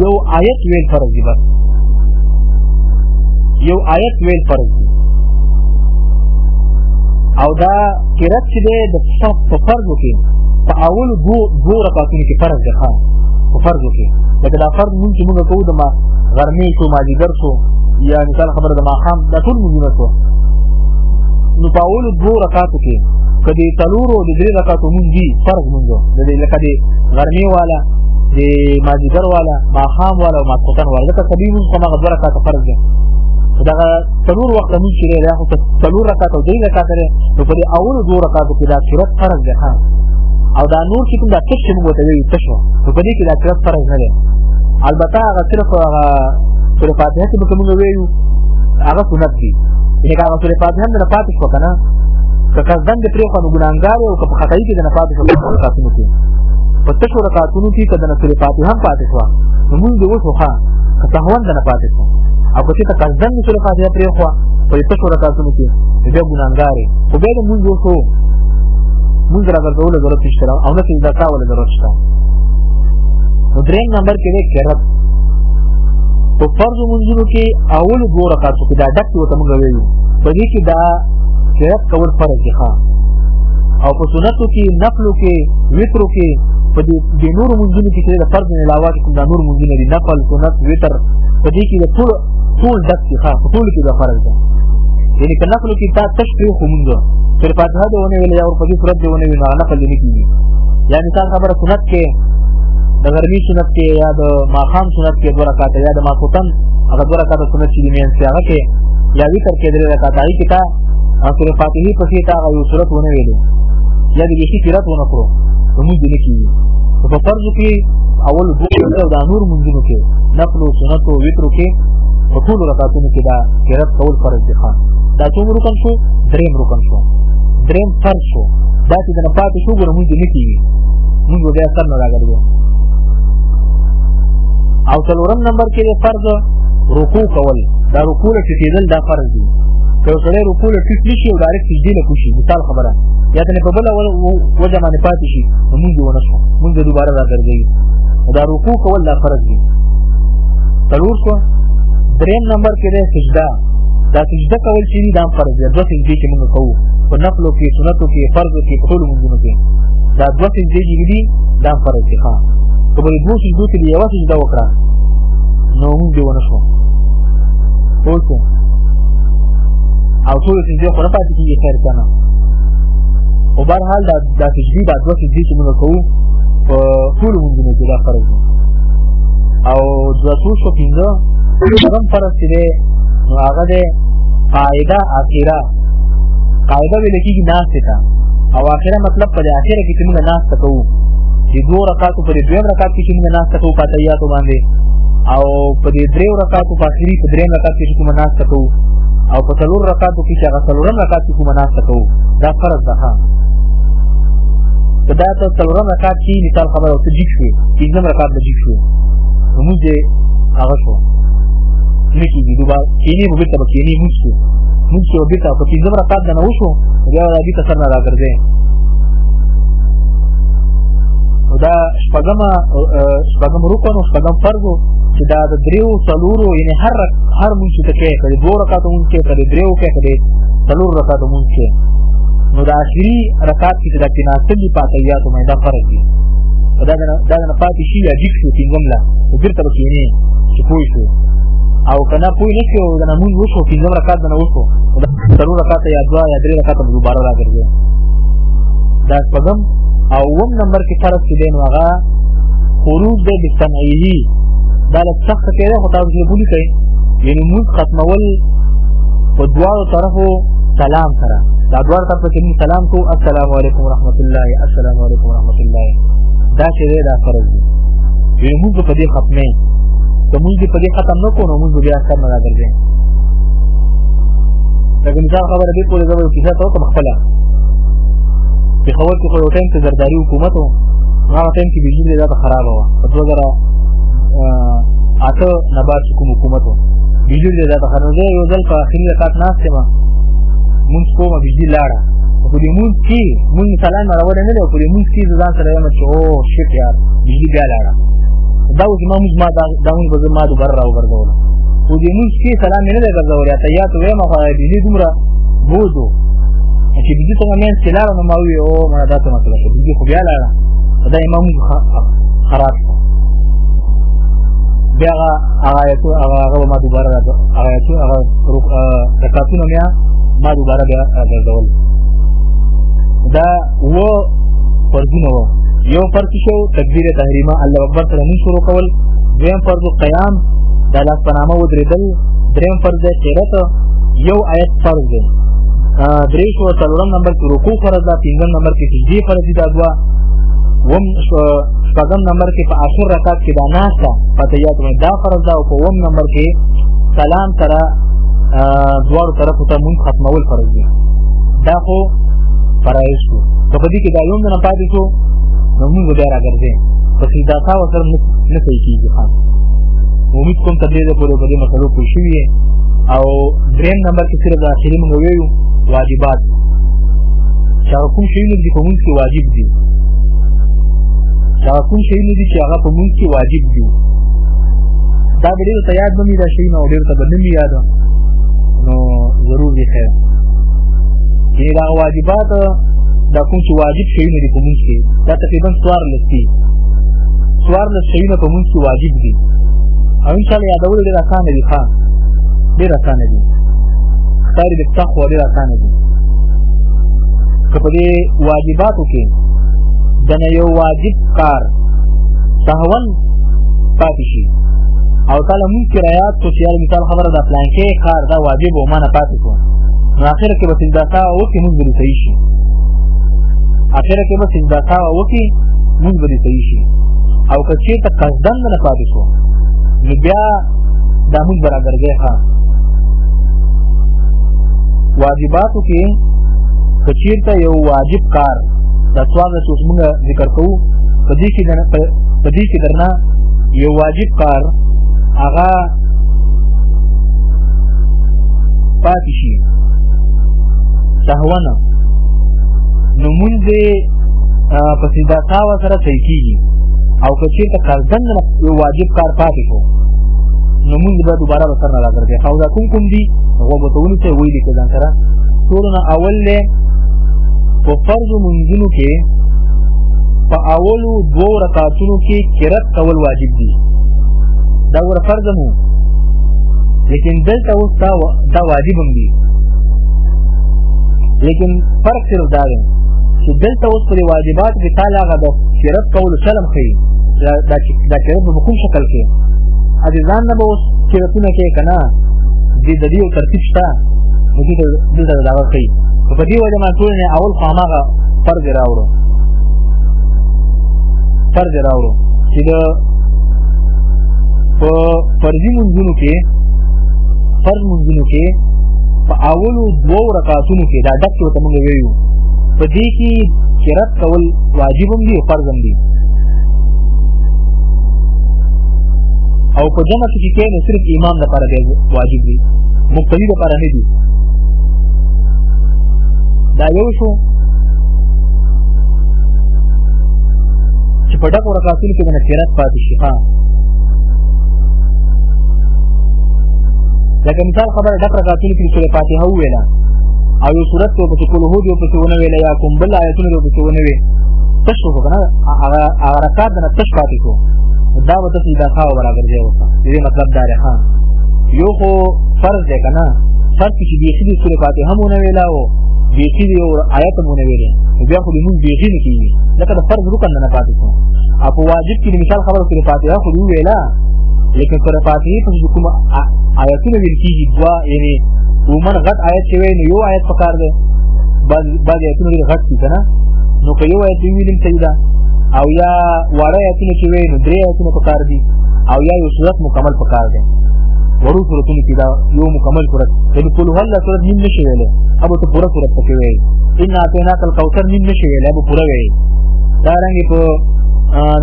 یو آیت ویل فرض دی بس یو آیت ویل فرض دی او دا قرات چې دی د صف په فرضو کې په اولو دو دو رکعتونو کې فرض دی ښه په فرضو کې لکه دا فرض مونږ چې مونږ کوو د ما غرمې شو مازدیګر شو یا مثال خبره د ماښام دا ټول مونږونه شو نو په اولو دو رکعتو کې که د څلورو د درې رکعتو مونږ دي فرض مونږ د دې لکه د غرمې والا د مازیګر والا ماښام والا او ماسخوتن والا ځکه سبي مونږ په هغه دوه رکعته فرض دی دغه څلور وخت مونږ چې دی خو څلور رکعته او درې رکعته دی نو په دې اولو دوه رکعتو کې دا صورت فرض دی ښه او دا نور چې کوم دا تش مونږ ته ویل تش نو په دې کې دا صورت فرض نه دی البته هغه صرف هغه پر فاتحه کې به مونږ ویو هغه سنت دی هغه سورې فاتحه نه پاتې شو کنه که قصدن دې پرې خو ګناګار او که په خطای کې نه پاتې رکعتونو کې په تشو رکعتونو کې کله نو سورې فاتحه هم پاتې شو نو موږ یو څه ښه تهوان نه پاتې شو او که ته قصدن نو سورې فاتحه پرې خو په تشو رکعتونو کې بیا ګناګارې او بیا موږ یو څه موږ راغلو له ضرورت نشته او نه سجده تا ولا ضرورت شته نو دریم نمبر کې دی کرت په فرض منځونو کې اول دوه رکعاتو کې دا ډک وته موږ ویلو په دې کې دا کرت کول فرض دی ښا سنتو کې نفلو کې وترو کې په دې د نور منځونو کې چې د فرض نه علاوه کوم د نور منځونه دي نفل سنت وتر په دې کې ټول ټول دک کې خاص ټول کې د فرض ده یعنی که نفلو کې تا تشریح کومځه چې فاتحه دی ونه ویل یا په دې صورت دی ونه ویل نه نفل دې کیږي یعنی تا خبره سنت کې د غرمي سنت کې یا د ماخام سنت کې دوه رکعات یا د ماخوتن هغه دوه رکعات سنت چې مې انسیاغه کې یا وی تر کې درې رکعات آی کې تا او سورې فاتحې پسې تا هغه یو سورت ونه ویلو یا د بیخي قرات ونه کړو نو موږ نه کېږي خو په فرضو کې اول دوه او دا نور منځونو کې نفلو سنتو وترو کې په ټولو رکعتونو کې دا قرات کول فرض دي خان دا څوم رکن شو دریم رکن شو دریم فرض شو دا چې د نه پاتې شو ګره موږ نه کېږي موږ بیا سر نه راګرځو او څلورم نمبر کې فرض رکوع کول دا رکوع ټیټېدل دا فرض که سړی رکوع له ټیټ نشي او ډایرکټ سجدي له کوشي مثال خبره یا ته په بل وجه باندې پاتې شي نو موږ ونه شو موږ دوباره راګرځي دا رکوع کول لا فرض دي څلور شو دریم نمبر کې ده سجده دا سجده کول چې دا فرض دی دوه سجدي چې موږ کوو په نفلو کې سنتو کې فرض کې په ټولو موږ کې دا دوه سجدي دي دا فرض دي ښا په دې دوه سجدو کې یو سجده وکړه نو موږ دی ونه شو اوس او ټول سجده خو نه پاتې کیږي خیر کنه او بهر حال دا د سجدي بعد دوه سجدي چې موږ کوو په ټول موږ نه کې دا فرض او د څو شو پینځه څلورم فرض چې دی نو هغه دی قاعده اخیره قاعده ویل کېږي ناسته او اخیره مطلب په اخیره کې چې موږ ناسته کوو چې دوه رکعات په دې دویم رکعت کې چې موږ ناس تکو په تحیاتو باندې او په دې دریو رکعاتو په اخري په دریم رکعت کې کوم ناس تکو او په څلور رکعاتو کې چې هغه څلورم رکعت کې کوم ناس تکو دا فرض ده ها دا ته څلورم رکعت کې مثال خبره او تجیب شوې پنځم رکعت تجیب شوې موږ هغه شو نکی دی دوباره کینی مو بیتا با کینی موسو موسو بیتا په پنځم رکعت نه وشو بیا ته سر نه راګرځي دا شپږم شپږم رکن او شپږم فرض چې دا د دریو څلورو یعنی هر هر مونږ چې کې کړي دوه رکعات مونږ کې کړي دریو کې کړي څلور رکعات مونږ کې نو دا اخري رکعات چې دا کې ناسلی پاتې یا ته مې دا فرض دي دا نه دا نه پاتې شي یا جیک شو پینځم لا وګرته به کینې چې پوه شو او کنه پوه نه شو دا مونږ وشو پینځم رکعات نه وشو سرو رکعت یا دوا یا درې رکعت دوباره راګرځي دا څنګه او وم نمبر کې فرض کې دین واغه خروج د بسمعه دا له سخت کې ده خو تاسو یې بولی کوي یعنی موږ ختمول په دواړو طرفو سلام سره دا دوار طرف کې موږ سلام کو السلام علیکم ورحمت الله السلام علیکم ورحمت الله دا چې دا فرض دی یعنی موږ په دې ختمه ته موږ په دې ختم نه کوو موږ بیا سره نه راځي لکه مثال خبره دې پورې زموږ کیسه ته کوم خپل په خبر کې خو یو ټیم ته زرداری حکومت و هغه ټیم کې بجلی ډېره خرابه وه په 2000 اته نبات کوم حکومت و بجلی ډېره خرابه ده یو ځل په اخري رکعت ناست ما مونږ کوم بجلی لاړه په دې مونږ کې مونږ سلام راوړل نه دی په دې مونږ کې ځان سره یو چې او شي یار بجلی بیا لاړه دا اوس ما موږ ما دا دا موږ به ما دوبر راو ګرځول خو دې موږ کې سلام نه دی ګرځول یا تیات وې ما خو دې دومره بوزو چې دې ته مې سلام نه ما وی او ما دا څه مسله شو دې خو بیا لا دا امام خراب بیا هغه آیاتو هغه هغه ما دوباره هغه آیاتو هغه رکعتونه مې ما دوباره بیا ګرځول دا و فرضونه و یو فرض شو تکبیر تحریمه الله اکبر سره نه شروع کول دویم فرض قیام د الله په نامه ودرېدل دریم فرض د قرات یو آیت فرض دی درې شو څلورم نمبر کې رکوع فرض ده پنځم نمبر کې سجدي فرض دي دا دوا وم شپږم نمبر کې په آخر رکعت کې دا ناسه فتحیات باندې دا فرض ده او په وم نمبر کې سلام سره دوار طرف ته مون ختمول فرض دي دا خو فرایض شو په دې کې دا یوم نه پاتې څو نو موږ بیا راګرځې په کې دا تاسو سره نه کوي کیږي خان امید کوم ته دې په اړه باندې مسلو کوی شي او دریم نمبر کې سره د اخیری موږ ویو واجبات چې کوم شي نه دي کوم کې واجب دي دا کوم شي نه دي چې هغه په موږ کې واجب دي دا به ډېر ته یاد به مې دا شي نو ډېر ته به نه مې یاد نو ضرور دي خیر دې دا واجب ترتیبات دا کوم چې واجب شي نه دي په موږ کې دا تقریبا څوار لسی څوار لسی نه په موږ کې واجب دي او ان شاء الله یادول ډیر آسان دي ښا ډیر آسان دي ستاري د تقوا ډیر آسان دي که په دې واجباتو کې د نه یو واجب کار سهون پاتې شي او تعالی مونږ کې رايات چې مثال خبره د پلان کې کار دا واجب او معنی پاتې ته کوه نو اخر کې به سجدا تا او کې موږ به صحیح شي اخر کې به سجدا تا او کې موږ به صحیح شي او که چیر ته قصدن نه پاتې شو نو بیا دا موږ برابر دی ښا واجباتو کې که چیر ته یو واجب کار د سوال چې موږ ذکر کوو په دې کې د په دې کې درنه یو واجب کار هغه پاتې شي سهونه نو مونږ دې په سیدا ساوا سره صحیح کیږي او که چېرته قصدن یو واجب کار پاتې شو نو مونږ به دوباره به سره راګرځي او دا کوم کوم دي هغه به تونی ته ویلي کې ځان سره ټولنه اول له په فرض منځونو کې په اول وروستو دوو رکعتونو کې قرات کول واجب دي دا ور فرض مو لیکن دلته اوس دا دا واجب هم دي لیکن فرق صرف دا دی چې دلته اوس پر واجبات کې تعالی غد قرات کول سلام کوي دا دا دا قرات په کوم شکل کې عزیزان نه اوس قراتونه کې کنه دې د دې ترتیب شته نو دې دې دا راغلی په دې وجه ما ټول نه اول خامغه دی راوړو پر دی راوړو چې د په فرضي منځونو کې فرض منځونو کې په اولو دوو رکعاتونو کې دا ډک ته موږ ویو په دې کې قرات کول واجب هم دي فرض هم دي او په جمع کې کې نو صرف امام لپاره دی واجب دي مقتدی لپاره نه دي دا یو شو چې په دغه رکعتونو کې د نصیرت پاتې شي ها لکه مثال خبره دغه رکعتونو کې سورې فاتحه وویله او یو صورت ته په کول هو دی په څونه ویل یا کوم بل آیتونه ته په څونه وی تاسو خو کنه هغه هغه رکعت نه تاسو پاتې کو دا به تاسو دا خاو برابر دی وکړه دې مطلب دا دی ها یو خو فرض دی کنه فرض چې دې خدي سورې فاتحه مونږ ویلا او خو بیخي دی او آیات مونږ ویلې بیا خو دې مونږ بیخي نه کیږي لکه د فرض رکن نه پاتې شو او په واجب کې مثال خبره کې پاتې خو دی ویلا لیکن پر پاتې په کوم آیاتونه ویل کیږي دوا یعنی ومن غټ آیت شوی نو یو آیت پکار دی بعض بعض آیتونه ډېر غټ دي کنه نو که یو آیت ویلم صحیح ده او یا واړه آیتونه چې وی نو درې آیتونه پکار دي او یا یو صورت مکمل پکار دی ورو صورتونو کې دا یو مکمل صورت یعنی قل هو الله صورت نیم نشي ویلې ابو ته پوره صورت پکې وی ان اتینا کل کوثر نیم نشي ویلې ابو پوره وی دا رنګ په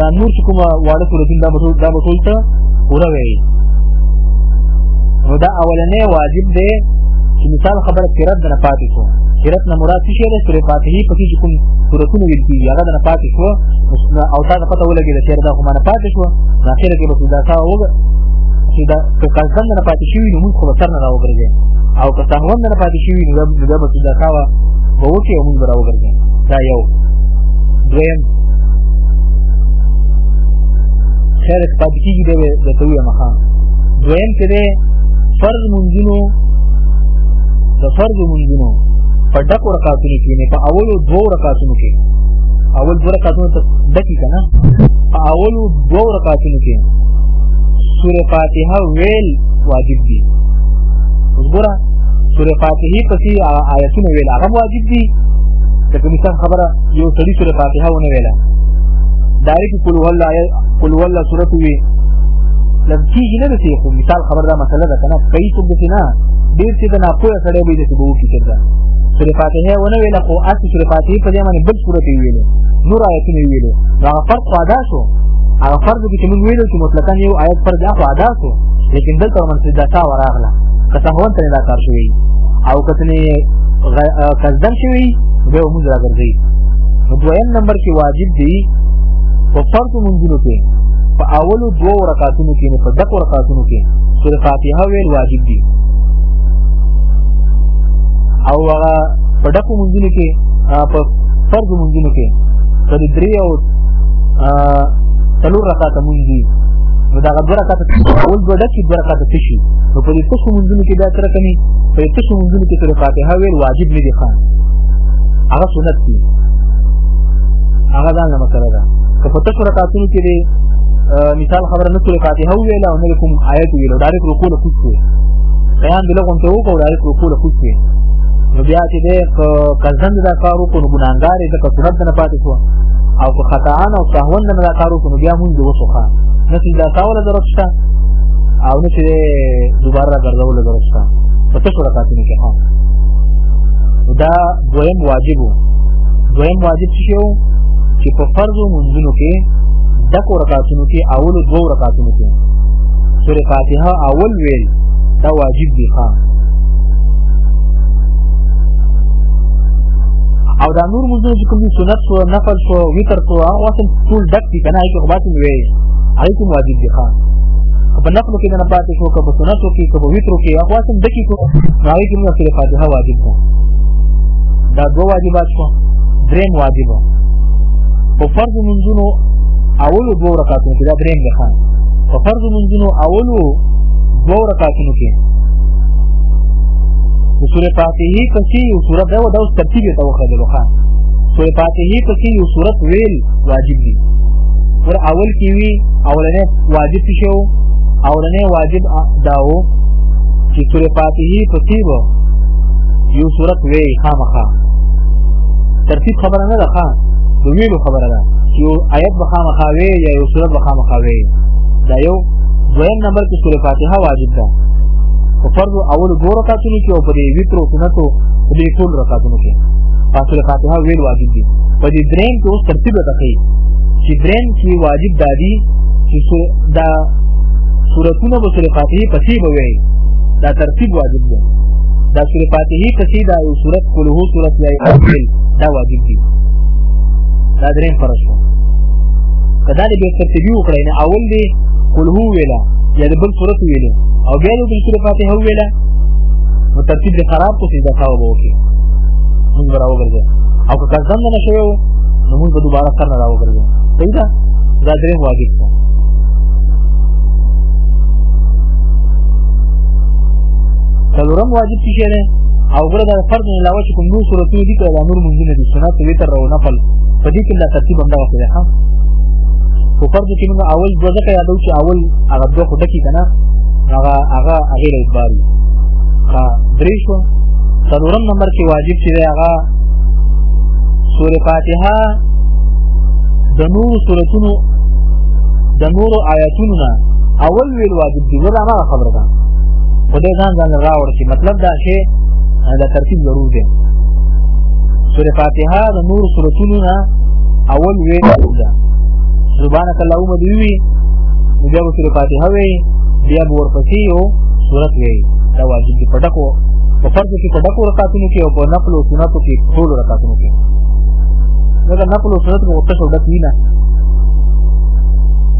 دا نور چې کومه واړه صورتونه دا بټول دا بټول ته پوره وی نو دا اولنې واجب دی چې مثال خبره قرات نه پاتې شو قرات نه مراد شي د سورې فاتحه په کې کوم صورتونه ویل کیږي هغه نه پاتې شو او تا ته پته ولګي چې دا خو نه پاتې شو نو اخر کې به دا تا وګه چې دا که کلسن نه پاتې شي نو موږ خو سر نه راوګرځي او که تهون نه پاتې شي نو دا به دا تا و به وکی او موږ راوګرځي دا یو دویم خیر پاتې کیږي د د تویا مخان دویم چې ده فرض منځونو د فرض منځونو په ډکو رکعاتونو کې نه په اولو دوو رکعاتونو کې اول دوه رکعاتونو ته ډک کنه په اولو دوه رکعاتونو کې سوره فاتحه ویل واجب دي وګوره سوره فاتحه پسې آیتونه ویل هغه واجب دي لکه مثال خبره یو سړي سوره فاتحه ونه ویله دایره کول ولا کول ولا سوره وی لږ کیږي نه دي خو مثال خبر دا مسله ده کنه کوي څه دي نه ډیر څه نه پوهه سره به دې څه وو کیږي سوره فاتحه ونه ویله خو اصل سوره فاتحه په دې باندې سورته ویلې نور آیتونه ویلې دا فرق ادا شو هغه فرض دي چې موږ ویلو چې مطلقاً یو آیت پر دا ادا شو لیکن دلته من څه داتا وراغله که څنګه ونته دا کار شوی او کتنې کزدن شوی به موږ راګرځي نو دویم نمبر کې واجب دی په فرض منځونو کې په اولو دوو رکعاتونو کې نه په دغو رکعاتونو کې سورې فاتحه ویل واجب دي او هغه په دغه په منځونو کې په فرض منځونو کې تر درې او څلور رکعات مونږ دي نو دا غوړه رکعات اول دوه ډکه دوه رکعات تشي نو په دې تاسو منځونو کې دا تر کمی په تاسو منځونو کې تر فاتحه ویل واجب نه دي خان هغه سنت دي هغه دا نه مسله ده که په تاسو رکعاتونو کې دي مثال خبره نه تر فاتحه ویل او نه کوم آیت ویل دا رکوع له کوڅه بیان دلته کوم ته وکړو کوله خوښ وي نو بیا چې دې کزند دا کار وکړو نو ګناګار دې په سنت نه پاتې شو او په خطا نه او سهو نه دا کار وکړو بیا مونږ دې وسوخه نو چې دا تاول درسته او نو چې دوباره ګرځول درسته په څه سره پاتې نه کېږي دا دویم واجب دویم واجب څه شو چې په فرض منځونو کې دکو رکعاتونو کې اول دوه رکعاتونو کې سورې فاتحه اول ویل دا واجب دی ښا او دا نور موږ چې کوم سنت او نفل او وتر او هغه واسه ټول ډک دي کنه هغه خو باطن وي هغه کوم واجب دي ښا په نفل کې نه پاتې شو کبه سنت کې کبه وتر کې هغه واسه دکی کو هغه کوم چې فاتحه واجب ده دا دوه واجبات شو دریم واجب او فرض منځونو اول دوه رکعاتونه دا دریم ده ښا په فرض وروستو منځونو اولو دوه رکعتونو کې د سورې فاتحې پسې یو سورت دا دا اوس ترتیب یې ته وښودلو ښه سورې فاتحې پسې یو سورت ویل واجب دي ور اول کې وی اولنې واجب شو اولنې واجب داو چې سورې فاتحې پسې وو یو سورت وی خامخا ترتیب خبره نه ده ښه د ویلو خبره ده چې یو آیت خامخا وی یا یو سورت به خامخا وی دا یو دویم نمبر کې سورې فاتحه واجب ده په فرض اول دو رکعتونو کې او په دې وتر او سنتو په دې ټول رکعتونو کې سورې فاتحه ویل واجب دي په دې دریم کې اوس ترتیب ته کوي چې دریم کې واجب دادي چې دا سورتونه به سورې فاتحه پسې به وي دا ترتیب واجب دی دا سورې فاتحه پسې دا یو سورت کله هو سورت یا دا واجب دي دا درې فرض شو کدا دې به ترتیبي وکړي نه اول دې قل هو ویلا یا دې بل صورت ویلا او بیا دې بل صورت فاتحه ویلا نو ترتیب دې خراب کو سیدا کاو به وکړي موږ راو ګرځي او که ځان نه شو نو موږ دوباره سر نه راو ګرځي صحیح ده دا درې واجب دي څلورم واجب څه شی دی او ګره دا فرض نه علاوه چې کوم نور صورتونه دي کړه نور مونږ نه دي سنت ویتر او نفل په دې کې لا ترتیب هم دا وخت ده خو فرض کې موږ اول دوه ځکه یادو چې اول هغه دوه خو دکی کنه هغه هغه هغه له باري ها درې شو څلورم نمبر کې واجب چې هغه سورې فاتحه د نور سورتونو د نور آیاتونو اول ویل واجب دي زه هغه خبره ده خو دې ځان ځان راوړ چې مطلب دا شی دا ترتیب ضرور دی سورة فاتحه د نور سورتونو نه اول ویل ده سبحانك اللهم دوی بیا به سورة فاتحه وی بیا به ورپسې یو سورت وی دا واجب دي پټکو په فرض ماستو کې په ډکو رکعتونو کې او په نفل او سنتو کې ټول رکعتونو کې دا نفل او سنت په وخت شو ډک نه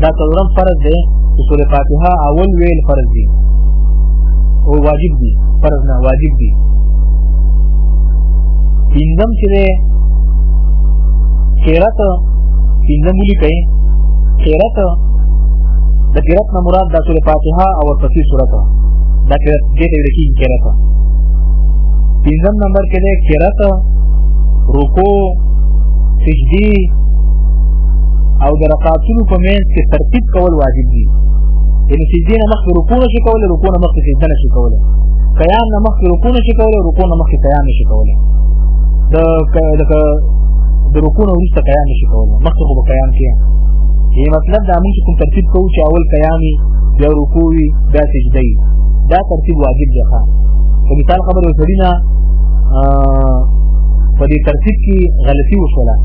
دا څلورم فرض دی چې سورې فاتحه اول ویل فرض دی او واجب دی فرض نه واجب دی پینځم چې دی قرات پینځم ولي کوي قرات د قرات نه مراد د سورې فاتحه او تفسیر سورته دا قرات دې ته ویل کېږي قرات پنځم نمبر کې ده قرات رکوع سجدي او د رکعاتونو په منځ کې ترتیب کول واجب دي یعنی سجدي نه مخکې رکوع نشي کولی رکوع نه مخکې سجده نشي کولی قیام نه مخکې رکوع نشي کولی رکوع نه مخکې قیام نشي کولی د لکه د رکوع نه وروسته قیام نشي کولی مخکې خو به قیام کېږي یعنې مطلب دا موږ چې کوم ترتیب کوو چې اول قیام وي بیا رکوع وي بیا دی دا ترتیب واجب دی ښا په مثال خبر وسړی نه په دې ترتیب کې غلطي وشوله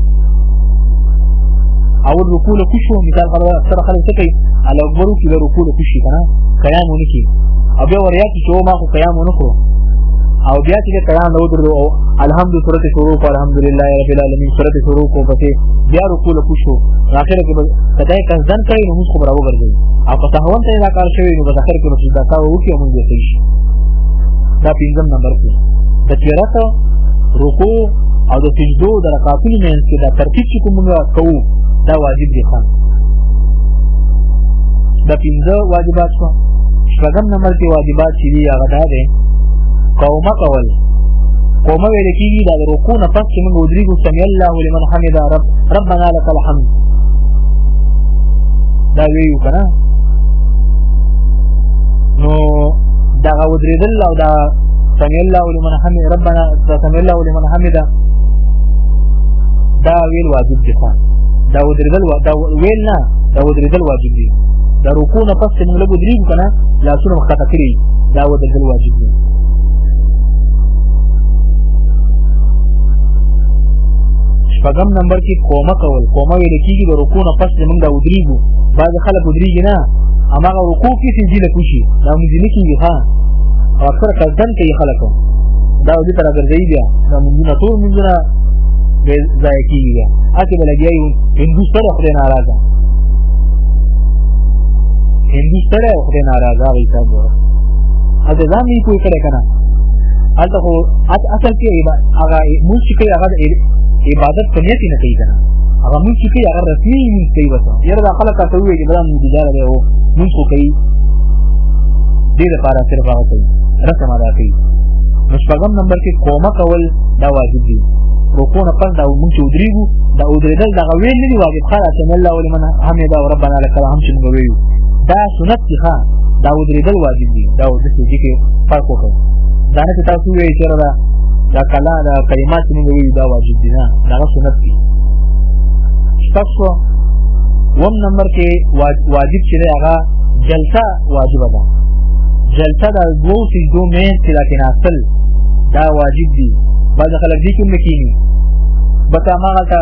او رکوع له کوشو مثال خبر سره خلک څه کوي ال اکبر کې د رکوع له کوشي کنه قیام ونکي او بیا وریا کې شو ما خو قیام ونکړو او بیا چې قیام نو درو الحمد سورته شروع کو الحمدلله رب العالمین سورته شروع کو پسې بیا ټول کوشو اخر کې کدای کس ځان کوي نو موږ خبره وګرځي او په تهون ته دا کار شوی نو په اخر کې موږ دا تا وکي موږ یې کوي دا پنځم نمبر کې د قرات رکوع او د سجدو د رکعاتونو منځ کې دا ترتیب چې کومه کوو دا واجب دي خان دا پنځه واجبات شو شپږم نمبر کې واجبات چې دی هغه دا دی قومه کول قومه ویل کېږي دا رکوع نه پس چې موږ ودریږو سمي الله لمن حمد رب ربنا لك الحمد دا ویو کنه نو دا غودریدل او دا سمع الله لمن حمد ربنا سمع الله لمن حمد دا ویل واجب دي خان دا ودریدل دا ویل نه دا ودریدل واجب دي دا رکوع نه پس موږ له دریم کنه لاسونه مخته کړی دا ودریدل واجب دي شپږم نمبر کې کومه کول کومه ویل کېږي د رکوع نه پس موږ دا ودرېږو بعضې خلک ودرېږي نه هماغه رکوع کې سجدي له کوشي دا مونځ نه کېږي ښه او اکثره قصدن کوي خلک دا دې ته راګرځوي بیا دا مونځونه ټول مونځونه بې ځایه کېږي بیا هسې به لګیا یو هندو سره خدای ناراضه هندو سره خدای ناراضه هغه حساب به هلته ځان نه پوه کړی که نه هلته خو اصل کې هغه موږ چې کوي هغه عبادت په نیت نه کوي کنه هغه موږ چې کوي هغه رسمي موږ کوي وته یره دا خلک ته ویل چې دا موږ دي دا دی او موږ کوي دې لپاره صرف هغه کوي رسم ادا کوي نو شپږم نمبر کې کومه کول دا واجب دي رکوع نه پس دا موږ چې ودرېږو دا ودرېدل دا غوې نه دی واجب خلا سمع الله ولمن حمده او ربنا لك الحمد چې موږ ویو دا سنت دي ښا دا ودرېدل واجب دي دا د دې کې فرق وکړي دا نه تاسو ویې چې دا دا کلا دا کلمات موږ ویو دا واجب دي نه دا سنت دي تاسو وم نمبر کې واجب چې هغه جلسه واجب ده جلسه د دوو سجدو مین چې دا کېناستل دا واجب دي بعض خلک دي کوم کینی بتا ما غلطه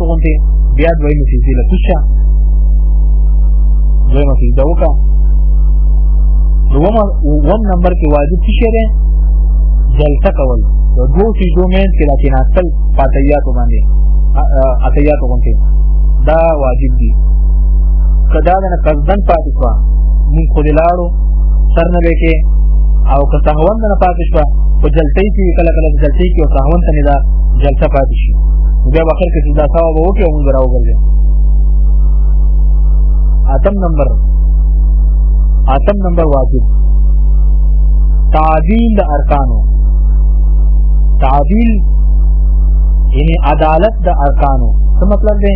ته غونډې بیا دویمه سجدې له کوشه دویمه سجده وکړه دومه وم نمبر کې واجب څه شی دی جلسه کول د دوه سجدو مینځ کې راکې ناستل په اتحیاتو باندې اتحیاتو غونډې دا واجب دي که دا نه قصدن پاتې شوه مونږ خو دې لاړو سر نه وې کې او که سهوند نه پاتې شوه په جلتۍ کې کله کله جلتۍ کې او سهون ته نه دا جلته پاتې شي بیا بخر کې دا ساو به وکړي او موږ راوګرځي اتم نمبر اتم نمبر واجب تعدیل د ارکانو تعدیل یعنی عدالت د ارکانو څه مطلب دی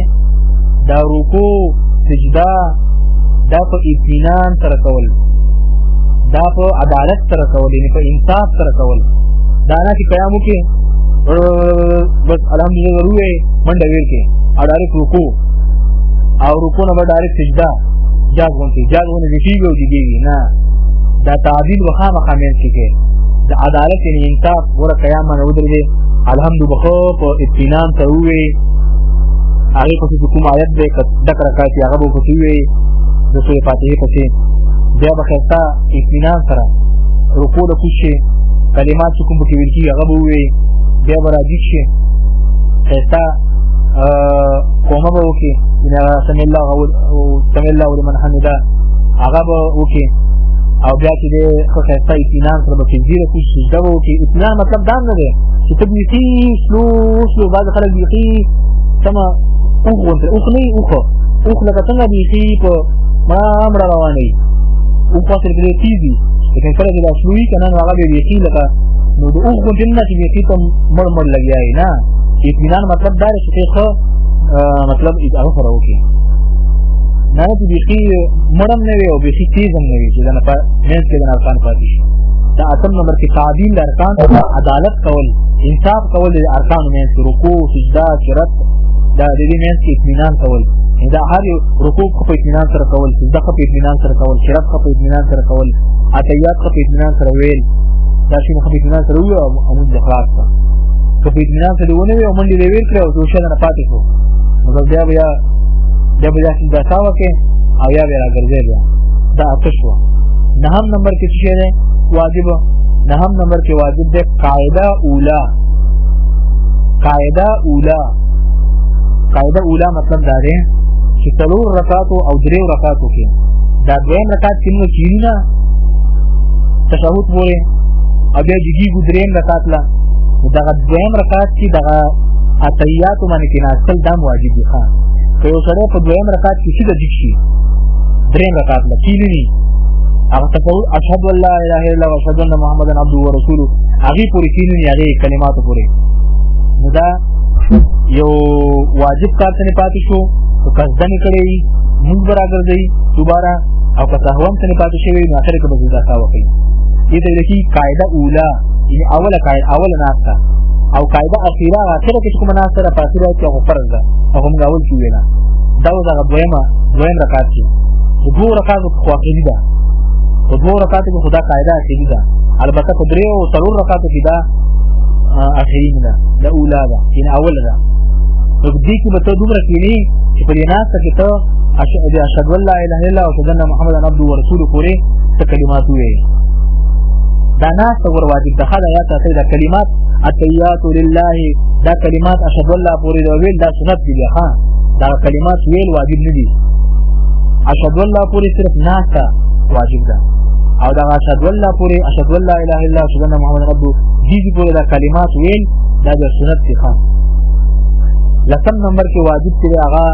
دا رکوع سجده دا په اطمینان سره کول دا په عدالت سره کول یعنی په انصاف سره کول دا نه چې قیام وکړي بس الحمدلله ضرور یې منډه ویل کې او ډایرکټ رکوع او رکوع نه به ډایرکټ سجده جاز غونډي جاز غونډي دي کیږي او دي نه دا تعدیل وخامه خامل کې د عدالت یعنی انصاف ګور قیام نه ودرې الحمد بخو په اطمینان ته وي هغه په کوم آیت دې د کرکاتي هغه په کوي د سورې فاتحه په بیا بخښتا اطمینان سره رکوع له کوشي کلمات چې کوم پکې ویل کېږي هغه به ووایي بیا به راجیک شي ښایسته کومه به وکړي یعنې هغه سمع الله سمع الله لمن حمده هغه به وکړي او بیا چې دی ښه ښایسته اطمینان سره به تنظیر کړي سجده به وکړي اطمینان مطلب دا نه دی چې ته بیخي سلو سلو بعضې خلک بیخي سمه اوښ غونته اوښ نه وي اوښه اوښ لکه څنګه بیخي په ما امر رواني او په تر کې تیزي لکه کله چې لاسوي کنه هغه به یقین لکه نو د اوغ غوندې نه چې یقین ته مړ مړ لګیای نه اطمینان مطلب دا چې ښه مطلب ادعا سره وکي نه چې بيخي مړم نه وي او بيخي تیز هم نه وي چې دا نه مینس کې نه ارکان پاتې شي دا اتم نمبر کې تعدیل د ارکان عدالت کول انصاف کول د ارکان مینس رکوع سجده قرات دا د دې مینس کې اطمینان کول دا هر رکوع خو په اطمینان سره کول سجده خو په اطمینان سره کول شرف خو په اطمینان سره کول اتیات خو په اطمینان سره ویل دا شی خو په اطمینان سره ویل او موږ د خلاص ته خو په اطمینان سره ونه ویل او موږ دې ویل کړو چې شنه پاتې شو نو دا بیا بیا بیا بیا چې دا تاوه کې او یا بیا راګرځي بیا دا اته شو نه هم نمبر کې څه دی واجب نه هم نمبر کې واجب ده قاعده اوله قاعده اوله قاعده اوله مطلب دا دی چې څلور رکعاتو او درې رکعاتو کې دا دویم رکعت کې موږ کیږي نه تشهود پورې او بیا جګي ګدریم رکعت لا دا دویم رکعت کې دا اتیات باندې کې ناصل دام واجب دي ښا که یو سره په دویم رکعت کې سیده جګ شي دریم رکعت لا کیږي نه هغه تقول اشهد ان لا اله الا الله واشهد ان محمدن عبده ورسوله هغه پورې کیږي نه هغه کلمات پورې نو دا یو واجب کار ته پاتې شو او قصد نه کړی موږ برابرځي دوباره او که سهوان ته پاتې شوی نو اخر کې به دا څه وکړي دې ته لکه قاعده اوله یعنی اوله قاعده اوله ناسه او قاعده اخیره اخره کې کومه ناسه را پاتې ده چې هغه فرض ده او هم اول کې وینا دا و دغه دویمه دویم رکعت کې د دوه رکعاتو خو اخیری ده د دوه رکعاتو خدا قاعده اخیری ده البته په دریو او څلور رکعاتو کې دا اخرین ده د اولا ده ان اول ده نو دې کې به ته دومره کینی چې په دې ناسه کې ته اشهد اشهد والله اله الا الله او اشهد ان محمد عبده ورسوله پورې ته کلمات وې دا ناسه ور واجب ده خدای یا تاسو دا کلمات اتیات لله دا کلمات اشهد والله پورې دا ویل دا سنت دي ها دا کلمات ویل واجب نه دي اشهد والله پورې صرف ناسه واجب ده او دا اشهد والله پورې اشهد والله اله الا سيدنا محمد ربو دي دي پورې دا کلمات ویل دا د سنت دي خان لسم نمبر کې واجب کړي هغه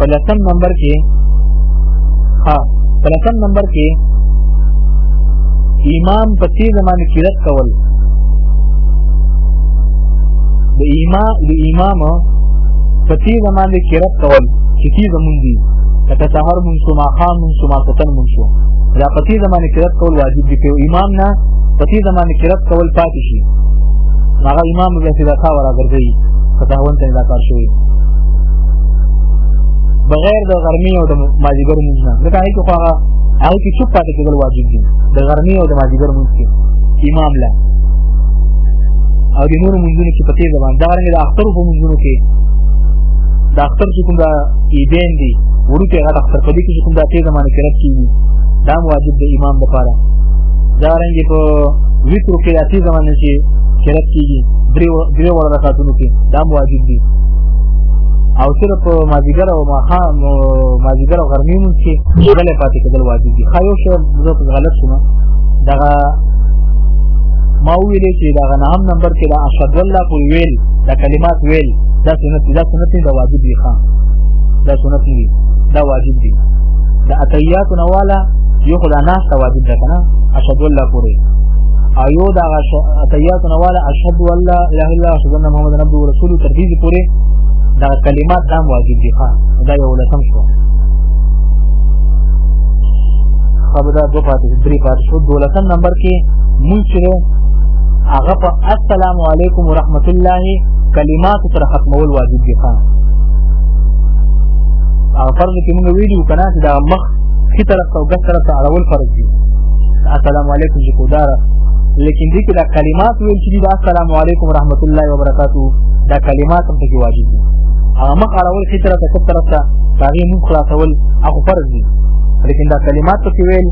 په لسم نمبر کې ها په لسم نمبر کې امام په تیز زمانه کې رد کول د امام د امام په تیز زمانه کې رد کول چې تیز مونږ دي کته سحر مونږ شو ماښام مونږ شو ماسخوتن مونږ شو دا په دې زمانه کې رد کول واجب دي که امام نه په دې زمانه کې رد کول پاتې شي هغه امام به چې دا کار راګرځي فتاوون ته دا کار شوی بغیر د غرمې او د مازیګر مونږ نه ځکه هیڅ خو هغه هغه کې چوپ پاتې کېدل واجب دي د غرمې او د مازیګر مونږ کې امام لا او د نور مونږونو کې په دې زمانه دا رنګ د اختر په مونږونو کې د اختر چې کوم د ایدین دی ورته غټ اختر په دې کې کوم د اتې زمانه کې راځي دا واجب د امام لپاره دا رنګ په ویتو کې د اتې زمانه کې کې راځي درې درې وړ رکعاتونو کې دا واجب دي او سره په مازیګر او ماخام مازیګر او غرمې مونږ کې غلې پاتې کېدل واجب دي خایو شو زه په غلط شوم دا ما ویلې چې دا غنام نمبر کې دا اشهد الله په ویل دا کلمات ویل دا سنت دا سنت دی دا واجب دی خان دا سنت دی دا واجب دی دا اتیات نوالا یو خدا ناس تا واجب ده کنه اشهد ان لا پوری ایو دا اتیات نوالا اشهد ان لا اله الا الله سبحان محمد رب رسول ترتیب پوری دا کلمات دا واجب دي ښا دا یو لسم شو خبره دو پاتې درې پاتې شو دولسم نمبر کې مونږ چې هغه په السلام علیکم ورحمت الله کلمات سره ختمول واجب دي ښا او فرض کې موږ ویلو کنه چې دا مخ کی طرف او ګس طرف اړول فرض دي السلام علیکم چې کودار لیکن دې کې دا کلمات ویل چې دا السلام علیکم ورحمت الله وبرکاتو دا کلمات هم پکې واجب دي هغه مخ اړول کی طرف ته طرف ته هغه موږ خلاصول هغه فرض دي لیکن دا کلمات پکې ویل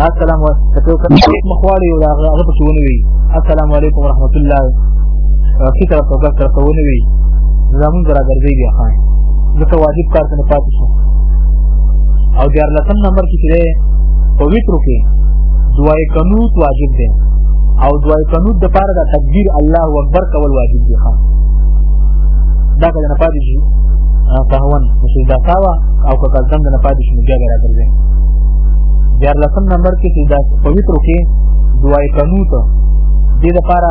دا السلام علیکم مخواړي او هغه پکې ونوي السلام علیکم ورحمت الله فکر او ګټ تر کوونه وي زمون درا ګرځي بیا خان ځکه واجب کار ته پاتې شو او دیار لسم نمبر کې چې په ویترو کې دعای قنوت واجب دی او دعای قنوت د پاره د تکبیر الله اکبر کول واجب دی خان دا کله نه پاتې شي سهون چې دا ساوا او که کلتم د نه پاتې شي بیا به راګرځي دیار لسم نمبر کې چې دا په ویترو کې دعای قنوت دې لپاره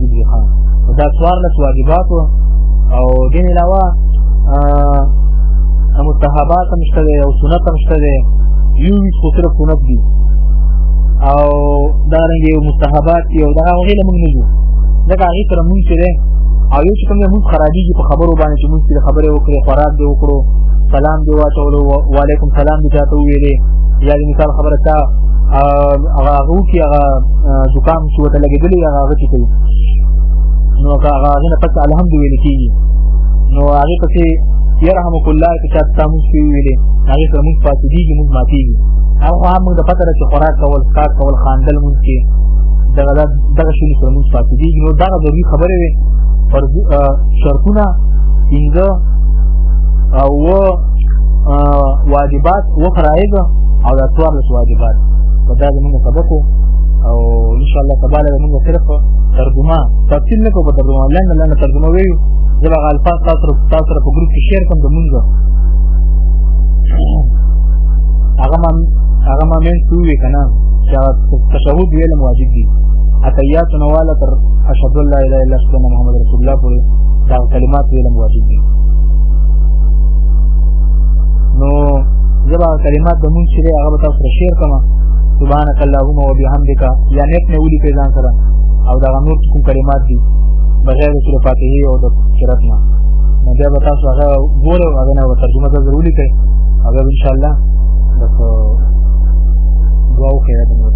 دي خان دا څوار له واجبات او دین علاوه ا مستحبات هم شته او سنت هم شته یو هیڅ خو صرف سنت دي او دا رنګ یو مستحبات یو دا هغه له موږ نه دي دا هغه تر موږ چې او یو چې کوم موږ خرابېږي په خبرو باندې چې موږ سره خبرې وکړې خوراک دی وکړو سلام دی واچولو وعلیکم سلام دی چاته ویلې یا د مثال خبره تا هغه هغه دکان چې وته لګېدلې هغه هغه چې کوي نو هغه هغه نه پس الحمد ویل کېږي نو هغه پسې يرحمك الله چې تاسو تاسو شي ویلې هغه سره موږ پاتې دي موږ ماتېږي او هغه موږ د پتره چې خوراک کول کار کول خاندل موږ کې دغه دغه شي سره موږ پاتې دي نو دا د خبرې وي پر شرطونه څنګه او واجبات و فرایض او د واجبات دا زموږ سبق او ان شاء الله سبا له موږ صرف ترجمه تفصیل نه کوو ترجمه لنډ لنډ ترجمه ویو زه به الفاظ تاسو تاسو سره په ګروپ کې شیر کوم د موږ هغه ما هغه ما مې سوې کنه چې تشهود ویل واجب دي اتیات نواله تر اشهد ان لا اله الا الله محمد رسول الله پورې دا کلمات ویل واجب دي نو زبا کلمات د مونږ چې هغه به تاسو شیر کما سبحانك اللهم وبحمدك یا نت نه ولي په ځان سره او دا نور کوم کلمات دي بغیر د سورې فاتحه او د قرات نه نو بیا به تاسو هغه ګورو هغه نه ترجمه ته ضروري کوي هغه ان شاء الله بس دعا وکړئ د موږ